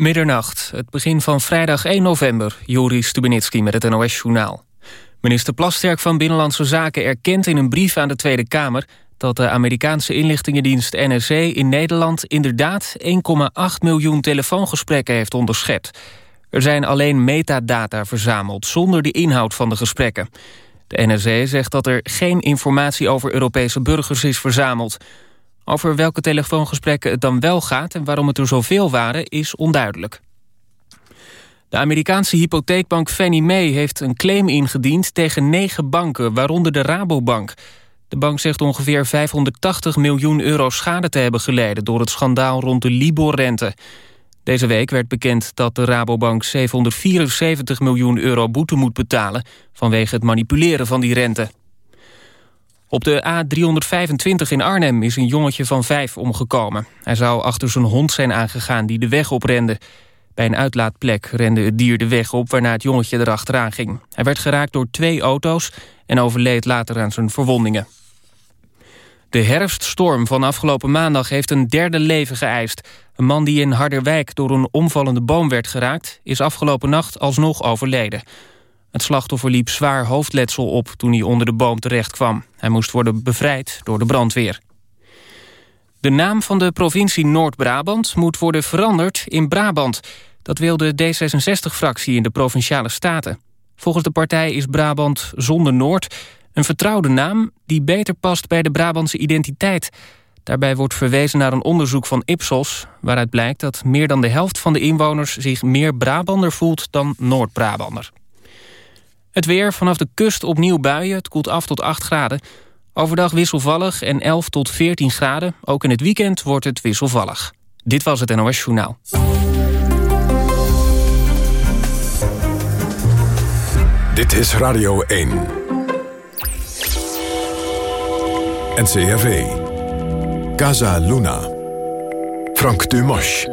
Middernacht, het begin van vrijdag 1 november. Joris Stubenitski met het NOS-journaal. Minister Plasterk van Binnenlandse Zaken erkent in een brief aan de Tweede Kamer... dat de Amerikaanse inlichtingendienst NSC in Nederland... inderdaad 1,8 miljoen telefoongesprekken heeft onderschept. Er zijn alleen metadata verzameld, zonder de inhoud van de gesprekken. De NSC zegt dat er geen informatie over Europese burgers is verzameld... Over welke telefoongesprekken het dan wel gaat en waarom het er zoveel waren is onduidelijk. De Amerikaanse hypotheekbank Fannie Mae heeft een claim ingediend tegen negen banken, waaronder de Rabobank. De bank zegt ongeveer 580 miljoen euro schade te hebben geleden door het schandaal rond de Libor-rente. Deze week werd bekend dat de Rabobank 774 miljoen euro boete moet betalen vanwege het manipuleren van die rente. Op de A325 in Arnhem is een jongetje van vijf omgekomen. Hij zou achter zijn hond zijn aangegaan die de weg oprende. Bij een uitlaatplek rende het dier de weg op waarna het jongetje erachteraan ging. Hij werd geraakt door twee auto's en overleed later aan zijn verwondingen. De herfststorm van afgelopen maandag heeft een derde leven geëist. Een man die in Harderwijk door een omvallende boom werd geraakt... is afgelopen nacht alsnog overleden. Het slachtoffer liep zwaar hoofdletsel op toen hij onder de boom terecht kwam. Hij moest worden bevrijd door de brandweer. De naam van de provincie Noord-Brabant moet worden veranderd in Brabant. Dat wil de D66-fractie in de Provinciale Staten. Volgens de partij is Brabant zonder Noord een vertrouwde naam... die beter past bij de Brabantse identiteit. Daarbij wordt verwezen naar een onderzoek van Ipsos... waaruit blijkt dat meer dan de helft van de inwoners... zich meer Brabander voelt dan Noord-Brabander. Het weer, vanaf de kust opnieuw buien. Het koelt af tot 8 graden. Overdag wisselvallig en 11 tot 14 graden. Ook in het weekend wordt het wisselvallig. Dit was het NOS Journaal. Dit is Radio 1. NCRV. Casa Luna. Frank Dumas.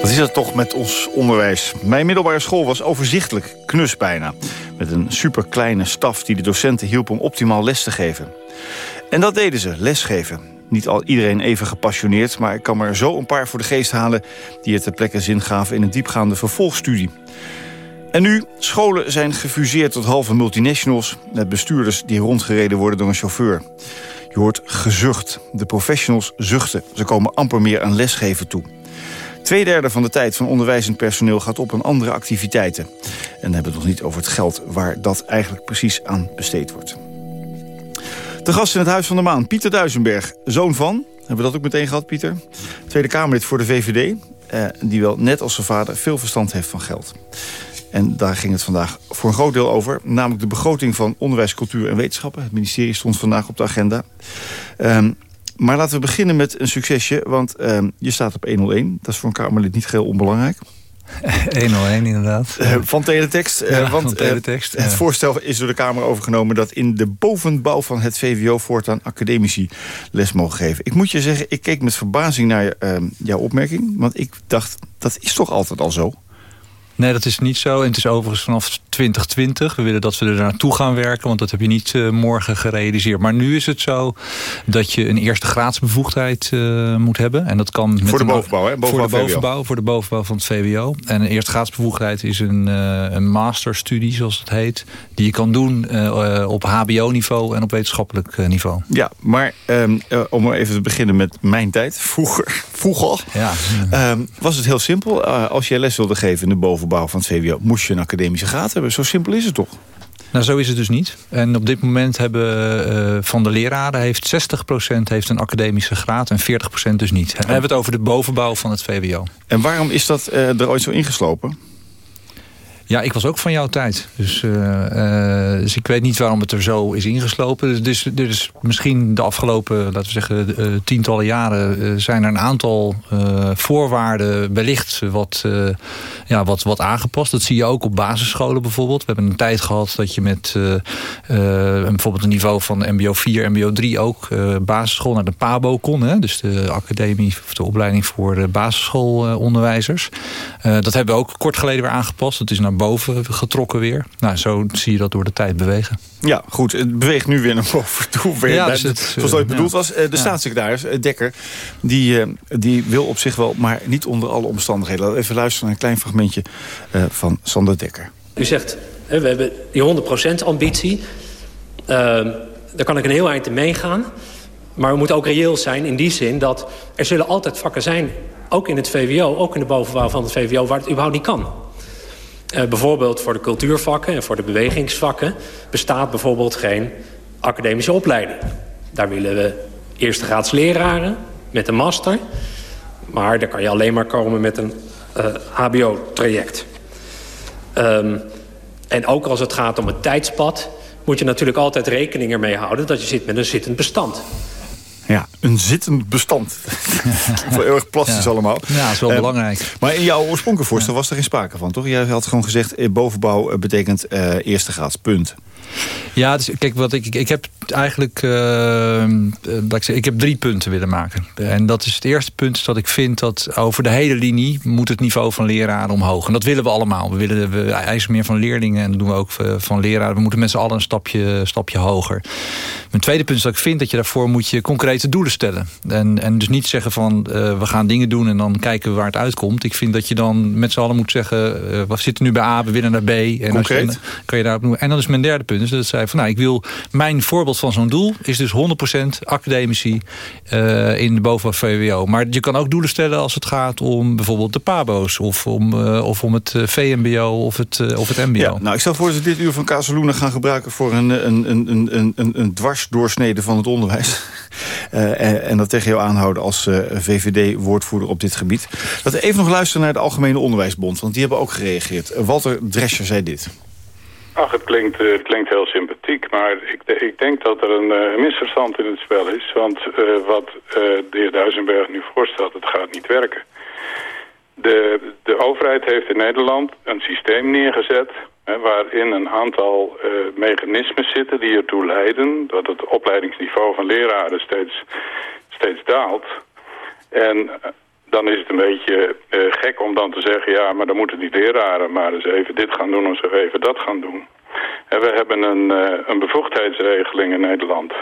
Wat is dat toch met ons onderwijs? Mijn middelbare school was overzichtelijk, knus bijna. Met een superkleine staf die de docenten hielp om optimaal les te geven. En dat deden ze, lesgeven. Niet al iedereen even gepassioneerd, maar ik kan er zo een paar voor de geest halen... die het ter plekke zin gaven in een diepgaande vervolgstudie. En nu, scholen zijn gefuseerd tot halve multinationals... met bestuurders die rondgereden worden door een chauffeur. Je hoort gezucht. De professionals zuchten. Ze komen amper meer aan lesgeven toe. Tweederde van de tijd van onderwijzend personeel gaat op aan andere activiteiten. En dan hebben we het nog niet over het geld waar dat eigenlijk precies aan besteed wordt. De gast in het Huis van de Maan, Pieter Duisenberg, zoon van... hebben we dat ook meteen gehad, Pieter? Tweede Kamerlid voor de VVD, eh, die wel net als zijn vader veel verstand heeft van geld. En daar ging het vandaag voor een groot deel over. Namelijk de begroting van onderwijs, cultuur en wetenschappen. Het ministerie stond vandaag op de agenda. Um, maar laten we beginnen met een succesje. Want ehm, je staat op 101. Dat is voor een Kamerlid niet heel onbelangrijk. 101 inderdaad. Uh, van teletext. Uh, ja, want van teletext, uh, het voorstel is door de Kamer overgenomen... dat in de bovenbouw van het VWO voortaan academici les mogen geven. Ik moet je zeggen, ik keek met verbazing naar ehm, jouw opmerking. Want ik dacht, dat is toch altijd al zo? Nee, dat is niet zo. En het is overigens vanaf 2020. We willen dat we er naartoe gaan werken. Want dat heb je niet uh, morgen gerealiseerd. Maar nu is het zo dat je een eerste graadsbevoegdheid uh, moet hebben. En dat kan met voor de bovenbouw, hè? Bovenbouw voor de bovenbouw, voor de bovenbouw van het VWO. En een eerste graadsbevoegdheid is een, uh, een masterstudie, zoals het heet. Die je kan doen op hbo-niveau en op wetenschappelijk niveau. Ja, maar um, om even te beginnen met mijn tijd. Vroeger, vroeger ja. um, was het heel simpel. als je les wilde geven in de bovenbouw van het VWO... moest je een academische graad hebben. Zo simpel is het toch? Nou, zo is het dus niet. En op dit moment hebben uh, van de leraren heeft 60% heeft een academische graad en 40% dus niet. En dan hebben we het over de bovenbouw van het VWO. En waarom is dat uh, er ooit zo ingeslopen? Ja, ik was ook van jouw tijd. Dus, uh, uh, dus ik weet niet waarom het er zo is ingeslopen. Dus, dus misschien de afgelopen, laten we zeggen, uh, tientallen jaren... zijn er een aantal voorwaarden wellicht wat, ja, wat, wat aangepast. Dat zie je ook op basisscholen bijvoorbeeld. We hebben een tijd gehad dat je met bijvoorbeeld een niveau van mbo 4, mbo 3... ook basisschool naar de PABO kon. Hè? Dus de academie of de opleiding voor basisschoolonderwijzers. dat hebben we ook kort geleden weer aangepast. Dat is naar boven getrokken weer. Nou, zo zie je dat door de tijd bewegen. Ja, goed. Het beweegt nu weer naar boven toe. Weer ja, dus het, zoals ooit bedoeld was. De staatssecretaris, Dekker, die, die wil op zich wel... maar niet onder alle omstandigheden. Laten we even luisteren naar een klein fragmentje van Sander Dekker. U zegt, we hebben die 100% ambitie. Ehm, daar kan ik een heel eind in meegaan. Maar we moeten ook reëel zijn in die zin dat er zullen altijd vakken zijn... ook in het VWO, ook in de bovenbouw van het VWO... waar het überhaupt niet kan. Uh, bijvoorbeeld voor de cultuurvakken en voor de bewegingsvakken... bestaat bijvoorbeeld geen academische opleiding. Daar willen we eerste graads leraren met een master. Maar daar kan je alleen maar komen met een uh, hbo-traject. Um, en ook als het gaat om het tijdspad... moet je natuurlijk altijd rekening ermee houden... dat je zit met een zittend bestand. Ja, een zittend bestand. Heel erg plastisch allemaal. Ja, dat is wel uh, belangrijk. Maar in jouw oorspronkelijke voorstel was er geen sprake van, toch? Jij had gewoon gezegd, eh, bovenbouw betekent uh, eerste graads, punt. Ja, dus kijk, wat ik, ik heb eigenlijk uh, ik, zeg, ik heb drie punten willen maken. En dat is het eerste punt is dat ik vind dat over de hele linie moet het niveau van leraren omhoog. En dat willen we allemaal. We willen we eisen meer van leerlingen en dat doen we ook van leraren. We moeten met z'n allen een stapje, stapje hoger. Mijn tweede punt is dat ik vind dat je daarvoor moet je concrete doelen stellen. En, en dus niet zeggen van uh, we gaan dingen doen en dan kijken we waar het uitkomt. Ik vind dat je dan met z'n allen moet zeggen uh, we zitten nu bij A, we willen naar B. En Concreet? Je, kan je daarop noemen. En dan is mijn derde punt. Dus dat zei van nou ik wil mijn voorbeeld van zo'n doel is dus 100% academici uh, in de bovenbouw VWO. Maar je kan ook doelen stellen als het gaat om bijvoorbeeld de PABO's of om, of om het VMBO of het, of het MBO. Ja, nou, ik stel voor dat we dit uur van Casaluna gaan gebruiken voor een, een, een, een, een, een dwarsdoorsnede van het onderwijs. En, en, dat tegen jou aanhouden als VVD-woordvoerder op dit gebied. Dat we even nog luisteren naar de Algemene Onderwijsbond, want die hebben ook gereageerd. Walter Drescher zei dit. Ach, het klinkt, het klinkt heel sympathiek, maar ik, ik denk dat er een misverstand in het spel is. Want wat de heer Duisenberg nu voorstelt, het gaat niet werken. De, de overheid heeft in Nederland een systeem neergezet... Waarin een aantal mechanismen zitten die ertoe leiden... dat het opleidingsniveau van leraren steeds, steeds daalt... En dan is het een beetje uh, gek om dan te zeggen... ja, maar dan moeten die leraren maar eens even dit gaan doen... of ze even dat gaan doen. En we hebben een, uh, een bevoegdheidsregeling in Nederland...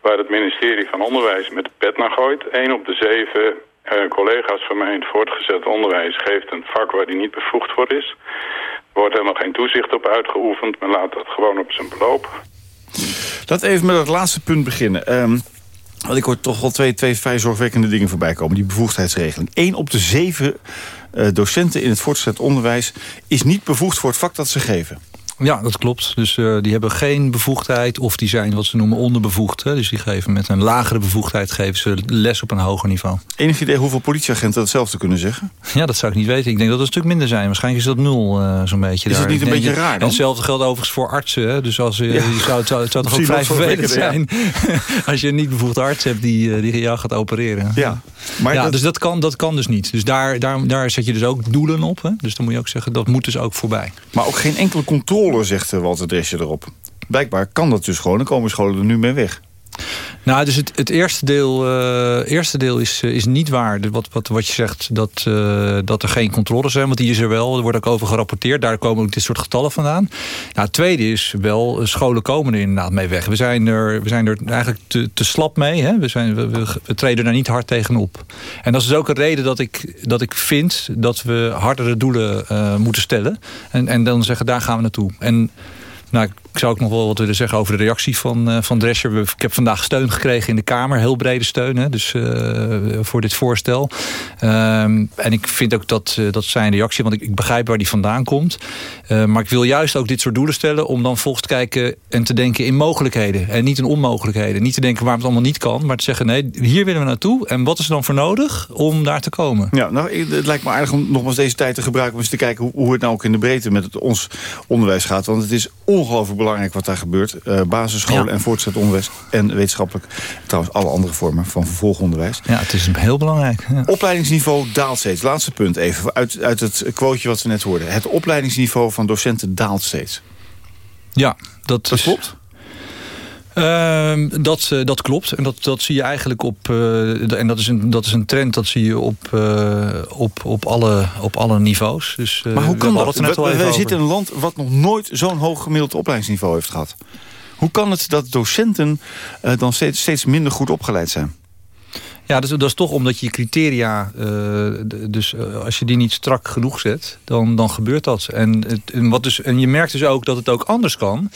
waar het ministerie van Onderwijs met de pet naar gooit. Eén op de zeven uh, collega's van mij in het voortgezet onderwijs... geeft een vak waar die niet bevoegd voor is. Wordt helemaal geen toezicht op uitgeoefend... men laat dat gewoon op zijn beloop. Laten we even met het laatste punt beginnen... Um... Want ik hoor toch wel twee, twee vrij zorgwekkende dingen voorbij komen. Die bevoegdheidsregeling. Eén op de zeven uh, docenten in het voortgezet onderwijs... is niet bevoegd voor het vak dat ze geven. Ja, dat klopt. Dus uh, die hebben geen bevoegdheid of die zijn wat ze noemen onderbevoegd. Hè? Dus die geven met een lagere bevoegdheid geven ze les op een hoger niveau. Enig idee hoeveel politieagenten hetzelfde kunnen zeggen? Ja, dat zou ik niet weten. Ik denk dat het een stuk minder zijn. Waarschijnlijk is dat nul uh, zo'n beetje. Is daar. het niet een beetje raar dan? En hetzelfde geldt overigens voor artsen. Hè? Dus als, uh, ja. je zou, het zou, het zou toch ook vrij vervelend zijn... als je een niet bevoegde arts hebt die, die jou gaat opereren. Ja, maar ja, dat... dus dat kan, dat kan dus niet. Dus daar, daar, daar zet je dus ook doelen op. Hè? Dus dan moet je ook zeggen, dat moet dus ook voorbij. Maar ook geen enkele controle, zegt Walter Dresje erop. Blijkbaar kan dat dus gewoon, dan komen scholen er nu mee weg. Nou, dus het, het eerste deel, uh, eerste deel is, uh, is niet waar. Wat, wat, wat je zegt, dat, uh, dat er geen controles zijn. Want die is er wel. Er wordt ook over gerapporteerd. Daar komen ook dit soort getallen vandaan. Nou, het tweede is wel, scholen komen er inderdaad mee weg. We zijn er, we zijn er eigenlijk te, te slap mee. Hè? We, zijn, we, we, we treden daar niet hard tegenop. En dat is dus ook een reden dat ik, dat ik vind... dat we hardere doelen moeten stellen. En, en dan zeggen, daar gaan we naartoe. En nou, ik zou ook nog wel wat willen zeggen over de reactie van, uh, van Drescher. Ik heb vandaag steun gekregen in de Kamer. Heel brede steun hè, dus, uh, voor dit voorstel. Um, en ik vind ook dat, uh, dat zijn reactie, want ik, ik, begrijp waar die vandaan komt. maar ik wil juist ook dit soort doelen stellen... om dan volgens te kijken en te denken in mogelijkheden. En niet in onmogelijkheden. Niet te denken waar het allemaal niet kan. Maar te zeggen, nee, hier willen we naartoe. En wat is er dan voor nodig om daar te komen? Ja, nou, het lijkt me aardig om nogmaals deze tijd te gebruiken... om eens te kijken hoe, hoe het nou ook in de breedte met het, ons onderwijs gaat. Want het is ongelooflijk belangrijk wat daar gebeurt. Uh, basisscholen ja. en voortgezet onderwijs en wetenschappelijk. Trouwens alle andere vormen van vervolgonderwijs. Ja, het is heel belangrijk. Ja. Opleidingsniveau daalt steeds. Laatste punt even, uit, uit het quoteje wat we net hoorden. Het opleidingsniveau van docenten daalt steeds. Ja, dat, dat is... klopt. Ehm, dat, uh, dat klopt. En dat, dat zie je eigenlijk op. Uh, en dat is, een, dat is een trend, dat zie je op, uh, op, op, alle, op alle niveaus. Dus, maar hoe kan dat? We, we, we zitten in een land wat nog nooit zo'n hoog gemiddeld opleidingsniveau heeft gehad. Hoe kan het dat docenten dan steeds, steeds minder goed opgeleid zijn? Ja, is, dat is toch omdat je criteria, uh, dus uh, als je die niet strak genoeg zet, dan, dan gebeurt dat. En, en, wat dus, en je merkt dus ook dat het ook anders kan.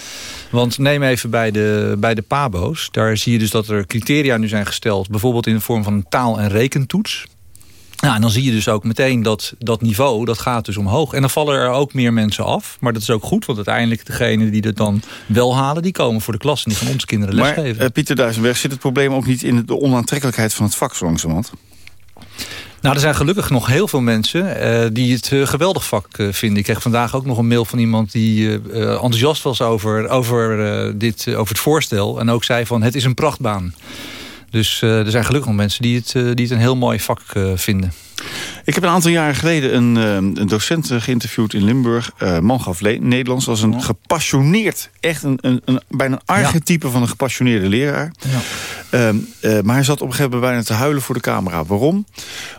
Want neem even bij de, bij de PABO's. Daar zie je dus dat er criteria nu zijn gesteld. Bijvoorbeeld in de vorm van een taal- en rekentoets. Nou, en dan zie je dus ook meteen dat dat niveau, dat gaat dus omhoog. En dan vallen er ook meer mensen af. Maar dat is ook goed, want uiteindelijk degenen die het dan wel halen... die komen voor de klas en die gaan onze kinderen lesgeven. Maar uh, Pieter Duisenberg, zit het probleem ook niet in de onaantrekkelijkheid van het vak zo langzamerhand? Nou, er zijn gelukkig nog heel veel mensen uh, die het uh, geweldig vak uh, vinden. Ik kreeg vandaag ook nog een mail van iemand die enthousiast was over, over, dit, over het voorstel. En ook zei van het is een prachtbaan. Dus uh, er zijn gelukkig nog mensen die het, uh, die het een heel mooi vak uh, vinden. Ik heb een aantal jaren geleden een, een docent geïnterviewd in Limburg. man gaf Nederlands. was een gepassioneerd, echt een, een, een bijna een archetype ja. van een gepassioneerde leraar. Ja. Uh, maar hij zat op een gegeven moment bijna te huilen voor de camera. Waarom?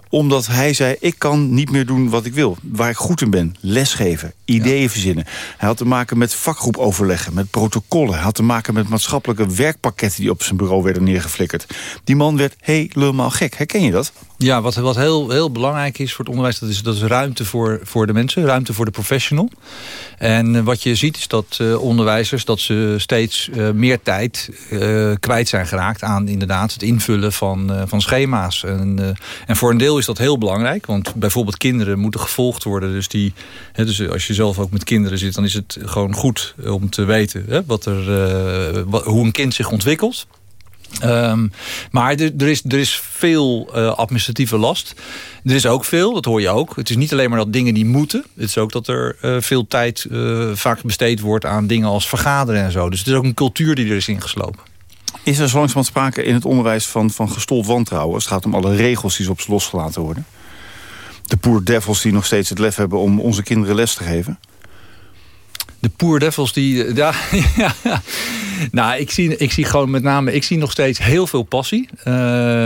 Omdat hij zei, ik kan niet meer doen wat ik wil. Waar ik goed in ben. Lesgeven, ideeën ja. verzinnen. Hij had te maken met vakgroepoverleggen, met protocollen. Hij had te maken met maatschappelijke werkpakketten... die op zijn bureau werden neergeflikkerd. Die man werd helemaal gek. Herken je dat? Ja, wat, wat heel, heel belangrijk is voor het onderwijs... dat is, dat is ruimte voor, voor de mensen, ruimte voor de professional. En wat je ziet is dat uh, onderwijzers... dat ze steeds uh, meer tijd kwijt zijn geraakt... aan inderdaad het invullen van, van schema's. En, en voor een deel is dat heel belangrijk. Want bijvoorbeeld kinderen moeten gevolgd worden. Dus, die, hè, dus als je zelf ook met kinderen zit... dan is het gewoon goed om te weten hè, wat er, hoe een kind zich ontwikkelt. Um, maar er, is, er is veel uh, administratieve last. Er is ook veel, dat hoor je ook. Het is niet alleen maar dat dingen die moeten. Het is ook dat er uh, veel tijd uh, vaak besteed wordt aan dingen als vergaderen en zo. Dus het is ook een cultuur die er is ingeslopen. Is er zo langzamerhand sprake in het onderwijs van, van gestold wantrouwen... als het gaat om alle regels die op ze losgelaten worden? De poor devils die nog steeds het lef hebben om onze kinderen les te geven? De poor devils die... Ja, ja, nou, ik zie, ik zie gewoon met name... Ik zie nog steeds heel veel passie. Uh,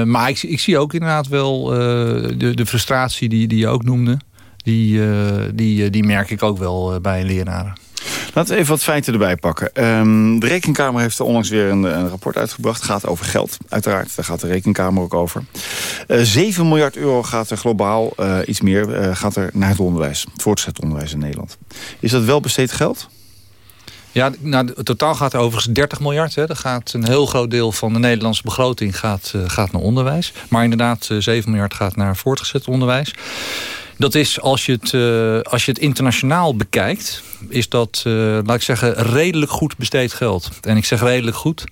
maar ik, ik zie ook inderdaad wel uh, de, de frustratie die, die je ook noemde. Die, die, die merk ik ook wel bij leraren. Laten we even wat feiten erbij pakken. Um, de Rekenkamer heeft er onlangs weer een, een, rapport uitgebracht. Gaat over geld, uiteraard. Daar gaat de Rekenkamer ook over. Uh, 7 miljard euro gaat er globaal, uh, iets meer, uh, gaat er naar het onderwijs. Het voortgezet onderwijs in Nederland. Is dat wel besteed geld? Ja, nou, het totaal gaat er overigens 30 miljard. Hè. Gaat een heel groot deel van de Nederlandse begroting gaat, gaat naar onderwijs. Maar inderdaad, uh, 7 miljard gaat naar voortgezet onderwijs. Dat is, als je het, uh, als je het internationaal bekijkt... is dat, laat ik zeggen, redelijk goed besteed geld. En ik zeg redelijk goed,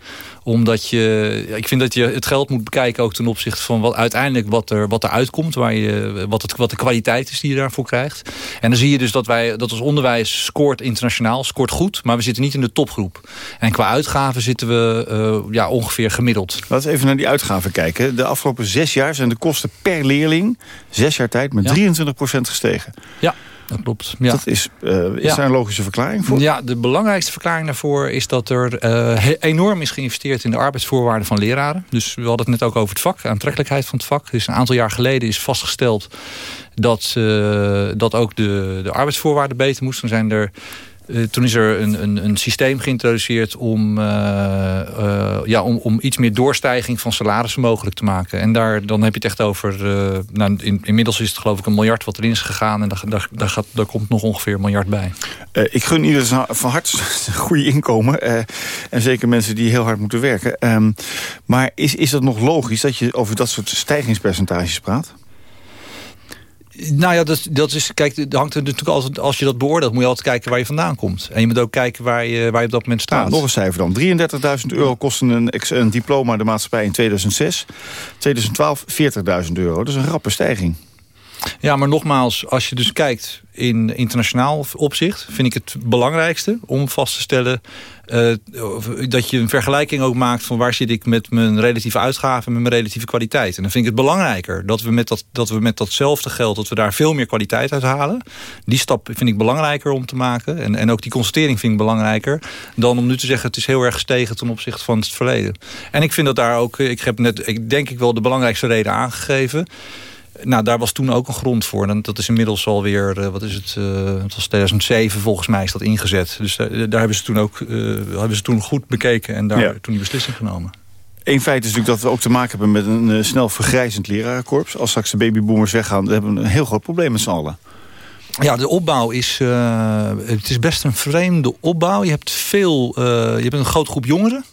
omdat je, ik vind dat je het geld moet bekijken ook ten opzichte van wat uiteindelijk wat er, wat er uitkomt. Waar je, wat, het, wat de kwaliteit is die je daarvoor krijgt. En dan zie je dus dat wij dat ons onderwijs scoort internationaal, scoort goed. Maar we zitten niet in de topgroep. En qua uitgaven zitten we uh, ja, ongeveer gemiddeld. Laten we even naar die uitgaven kijken. De afgelopen zes jaar zijn de kosten per leerling, zes jaar tijd, met ja. 23% gestegen. Ja. Dat klopt. Ja. Dat is, uh, is ja. daar een logische verklaring voor? Ja, de belangrijkste verklaring daarvoor is dat er uh, enorm is geïnvesteerd in de arbeidsvoorwaarden van leraren. Dus we hadden het net ook over het vak, aantrekkelijkheid van het vak. Dus een aantal jaar geleden is vastgesteld dat, uh, dat ook de, de arbeidsvoorwaarden beter moesten. Dan zijn er uh, toen is er een, een, een systeem geïntroduceerd om, uh, uh, ja, om, om iets meer doorstijging van salarissen mogelijk te maken. En daar, dan heb je het echt over... nou, in, inmiddels is het geloof ik een miljard wat erin is gegaan. En daar, daar, daar, gaat, komt nog ongeveer een miljard bij. ik gun ieder van harte goede inkomen. en zeker mensen die heel hard moeten werken. Um, maar is, is dat nog logisch dat je over dat soort stijgingspercentages praat? Nou ja, dat, is, kijk, hangt er natuurlijk altijd, als je dat beoordeelt, moet je altijd kijken waar je vandaan komt. En je moet ook kijken waar je, waar je op dat moment staat. Nog een cijfer dan. 33.000 euro kostte een, een diploma de maatschappij in 2006. 2012 40.000 euro. Dat is een rappe stijging. Ja, maar nogmaals, als je dus kijkt in internationaal opzicht... vind ik het belangrijkste om vast te stellen... Uh, dat je een vergelijking ook maakt van waar zit ik met mijn relatieve uitgaven... en met mijn relatieve kwaliteit. En dan vind ik het belangrijker dat we, met dat, dat we met datzelfde geld... dat we daar veel meer kwaliteit uit halen. Die stap vind ik belangrijker om te maken. En, en ook die constatering vind ik belangrijker... dan om nu te zeggen het is heel erg gestegen ten opzichte van het verleden. En ik vind dat daar ook... Ik heb net, ik denk ik wel de belangrijkste reden aangegeven... Nou, daar was toen ook een grond voor. En dat is inmiddels alweer, uh, wat is het, uh, het was 2007 volgens mij is dat ingezet. Dus daar hebben ze toen ook hebben ze toen goed bekeken en daar toen die beslissing genomen. Eén feit is natuurlijk dat we ook te maken hebben met een snel vergrijzend lerarenkorps. Als straks de babyboomers weggaan, dan hebben we een heel groot probleem met z'n allen. Ja, de opbouw is, het is best een vreemde opbouw. Je hebt veel, je hebt een grote groep jongeren.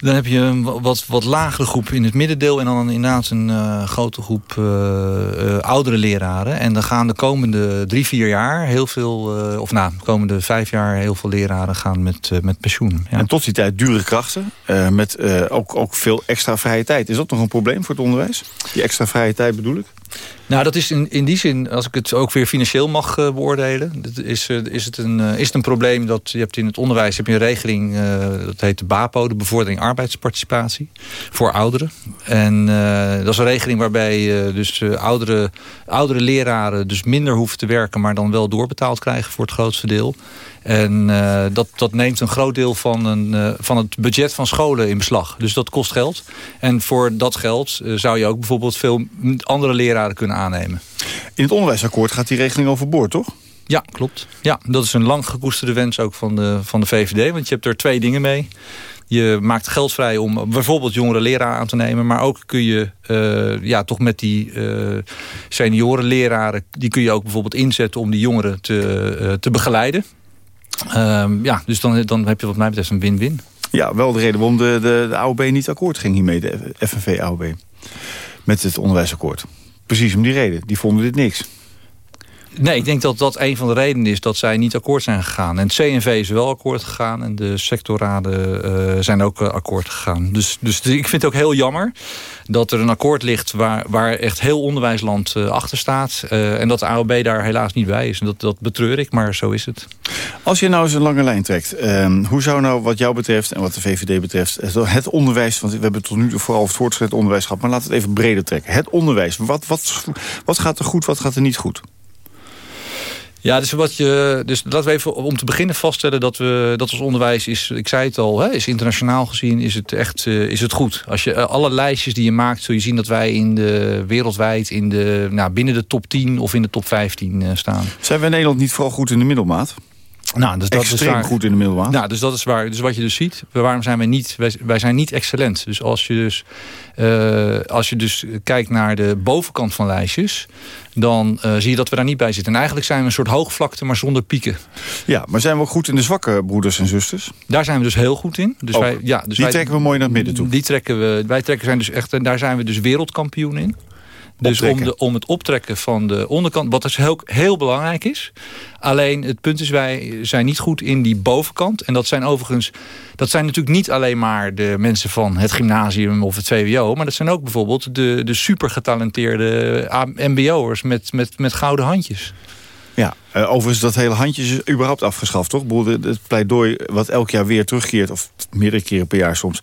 Dan heb je een wat, wat lagere groep in het middendeel... en dan inderdaad een uh, grote groep uh, uh, oudere leraren. En dan gaan de komende drie, vier jaar heel veel... of nou, de komende vijf jaar heel veel leraren gaan met, met pensioen. Ja. En tot die tijd dure krachten, met ook, ook veel extra vrije tijd. Is dat nog een probleem voor het onderwijs? Die extra vrije tijd bedoel ik? Nou, dat is in, in die zin, als ik het ook weer financieel mag uh, beoordelen... Is, uh, is, het een, uh, is het een probleem dat je hebt in het onderwijs heb je een regeling... dat heet de BAPO, de bevordering arbeidsparticipatie, voor ouderen. En dat is een regeling waarbij dus oudere, oudere leraren dus minder hoeven te werken... maar dan wel doorbetaald krijgen voor het grootste deel. En uh, dat, dat neemt een groot deel van, een, uh, van het budget van scholen in beslag. Dus dat kost geld. En voor dat geld uh, zou je ook bijvoorbeeld veel andere leraren kunnen aannemen. In het onderwijsakkoord gaat die regeling overboord, toch? Ja, klopt. Ja, dat is een lang gekoesterde wens ook van de, van de VVD. Want je hebt er twee dingen mee. Je maakt geld vrij om bijvoorbeeld jongere leraren aan te nemen. Maar ook kun je uh, ja, toch met die uh, senioren leraren... die kun je ook bijvoorbeeld inzetten om die jongeren te, uh, te begeleiden. Um, ja, dus dan, dan heb je wat mij betreft een win-win. Ja, wel de reden waarom de, de, de AOB niet akkoord ging hiermee, de FNV-AOB. Met het onderwijsakkoord. Precies om die reden. Die vonden dit niks. Nee, ik denk dat dat een van de redenen is dat zij niet akkoord zijn gegaan. En het CNV is wel akkoord gegaan en de sectorraden uh, zijn ook uh, akkoord gegaan. Dus, dus ik vind het ook heel jammer dat er een akkoord ligt waar, waar echt heel onderwijsland uh, achter staat. en dat de AOB daar helaas niet bij is. En dat, dat betreur ik, maar zo is het. Als je nou eens een lange lijn trekt. Ehm, hoe zou nou wat jou betreft en wat de VVD betreft... het onderwijs, want we hebben tot nu toe vooral het voortgezet onderwijs gehad... maar we het even breder trekken. Het onderwijs, wat, wat, wat gaat er goed, wat gaat er niet goed? Ja, dus, wat je, dus laten we even om te beginnen vaststellen dat, we, dat ons onderwijs is, ik zei het al, hè, is internationaal gezien is het echt uh, is het goed. Als je uh, alle lijstjes die je maakt, zul je zien dat wij in de, wereldwijd in de, nou, binnen de top 10 of in de top 15 uh, staan. Zijn we in Nederland niet vooral goed in de middelmaat? Nou, dus dat Extreem is waar, goed in de middelbaan. Nou, dus dat is waar. Dus wat je dus ziet, waarom zijn wij niet? Wij, wij zijn niet excellent. Dus als je dus, uh, als je dus kijkt naar de bovenkant van lijstjes, dan uh, zie je dat we daar niet bij zitten. En eigenlijk zijn we een soort hoogvlakte, maar zonder pieken. Ja, maar zijn we ook goed in de zwakke broeders en zusters? Daar zijn we dus heel goed in. Dus wij, ja, dus die wij, trekken we mooi naar het midden toe. Die trekken we. Wij trekken zijn dus echt. En daar zijn we dus wereldkampioen in. Dus om, de, om, het optrekken van de onderkant, wat dus heel, heel belangrijk is. Alleen het punt is, wij zijn niet goed in die bovenkant. En dat zijn overigens, dat zijn natuurlijk niet alleen maar de mensen van het gymnasium of het VWO. Maar dat zijn ook bijvoorbeeld de, de super getalenteerde mbo'ers met, met, met gouden handjes. Ja, uh, overigens dat hele handjes is überhaupt afgeschaft, toch? Het pleidooi wat elk jaar weer terugkeert, of meerdere keren per jaar soms...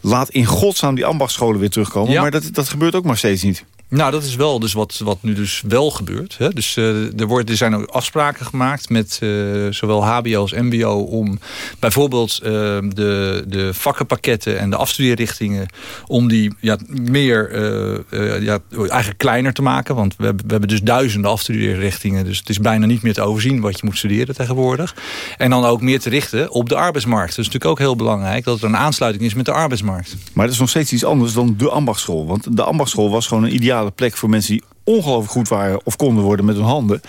laat in godsnaam die ambachtscholen weer terugkomen. Ja. Maar dat, dat gebeurt ook maar steeds niet. Nou, dat is wel dus wat, wat nu dus wel gebeurt. Hè? Dus uh, er, wordt, er zijn ook afspraken gemaakt met uh, zowel hbo als mbo... om bijvoorbeeld uh, de, de vakkenpakketten en de afstudeerrichtingen... om die ja, meer, ja, eigenlijk kleiner te maken. Want we hebben, we hebben dus duizenden afstudeerrichtingen. Dus het is bijna niet meer te overzien wat je moet studeren tegenwoordig. En dan ook meer te richten op de arbeidsmarkt. Dat is natuurlijk ook heel belangrijk dat er een aansluiting is met de arbeidsmarkt. Maar dat is nog steeds iets anders dan de ambachtschool. Want de ambachtschool was gewoon een ideaal plek voor mensen die ongelooflijk goed waren of konden worden met hun handen.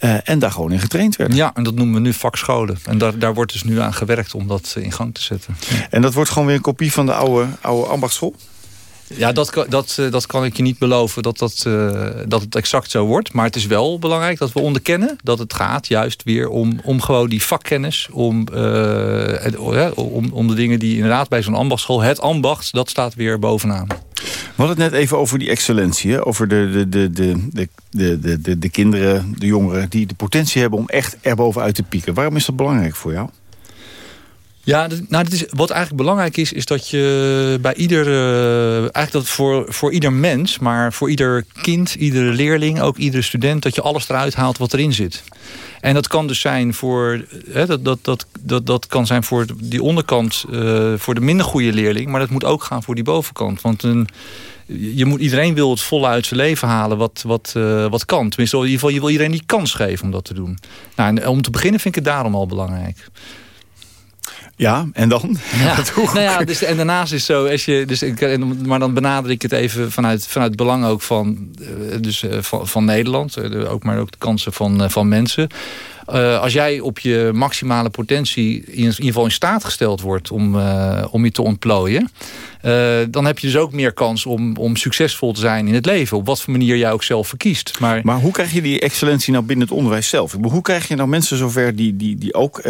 Uh, en daar gewoon in getraind werden. Ja, en dat noemen we nu vakscholen. En daar, daar wordt dus nu aan gewerkt om dat in gang te zetten. En dat wordt gewoon weer een kopie van de oude, oude ambachtschool? Ja, dat, dat, eh, dat kan ik je niet beloven dat, dat, uh, dat het exact zo wordt. Maar het is wel belangrijk dat we onderkennen dat het gaat juist weer om, om gewoon die vakkennis. Om, uh, om, om de dingen die inderdaad bij zo'n ambachtschool, het ambacht, dat staat weer bovenaan. We hadden het net even over die excellentie. Hè? Over de, de, de, de, de, de, de, de kinderen, de jongeren... die de potentie hebben om echt erbovenuit te pieken. Waarom is dat belangrijk voor jou? Ja, nou, wat eigenlijk belangrijk is, is dat je bij ieder, uh, eigenlijk dat voor, voor ieder mens, maar voor ieder kind, iedere leerling, ook iedere student, dat je alles eruit haalt wat erin zit. En dat kan dus zijn voor, hè, dat, dat, dat, dat, dat kan zijn voor die onderkant, uh, voor de minder goede leerling, maar dat moet ook gaan voor die bovenkant. Want een, je moet, iedereen wil het volle uit zijn leven halen wat, wat, uh, wat kan. Tenminste, in ieder geval, je wil iedereen die kans geven om dat te doen. Nou, en om te beginnen vind ik het daarom al belangrijk. Ja, en dan? Ja. nou ja, dus, en daarnaast is zo, als je, dus, maar dan benader ik het even vanuit, vanuit het belang ook van, dus, van, van Nederland. Ook, maar ook de kansen van, van mensen. Uh, als jij op je maximale potentie in, ieder geval in staat gesteld wordt om, uh, om je te ontplooien. Uh, dan heb je dus ook meer kans om, om succesvol te zijn in het leven. Op wat voor manier jij ook zelf verkiest. Maar, hoe krijg je die excellentie nou binnen het onderwijs zelf? Hoe krijg je nou mensen zover die, die, die ook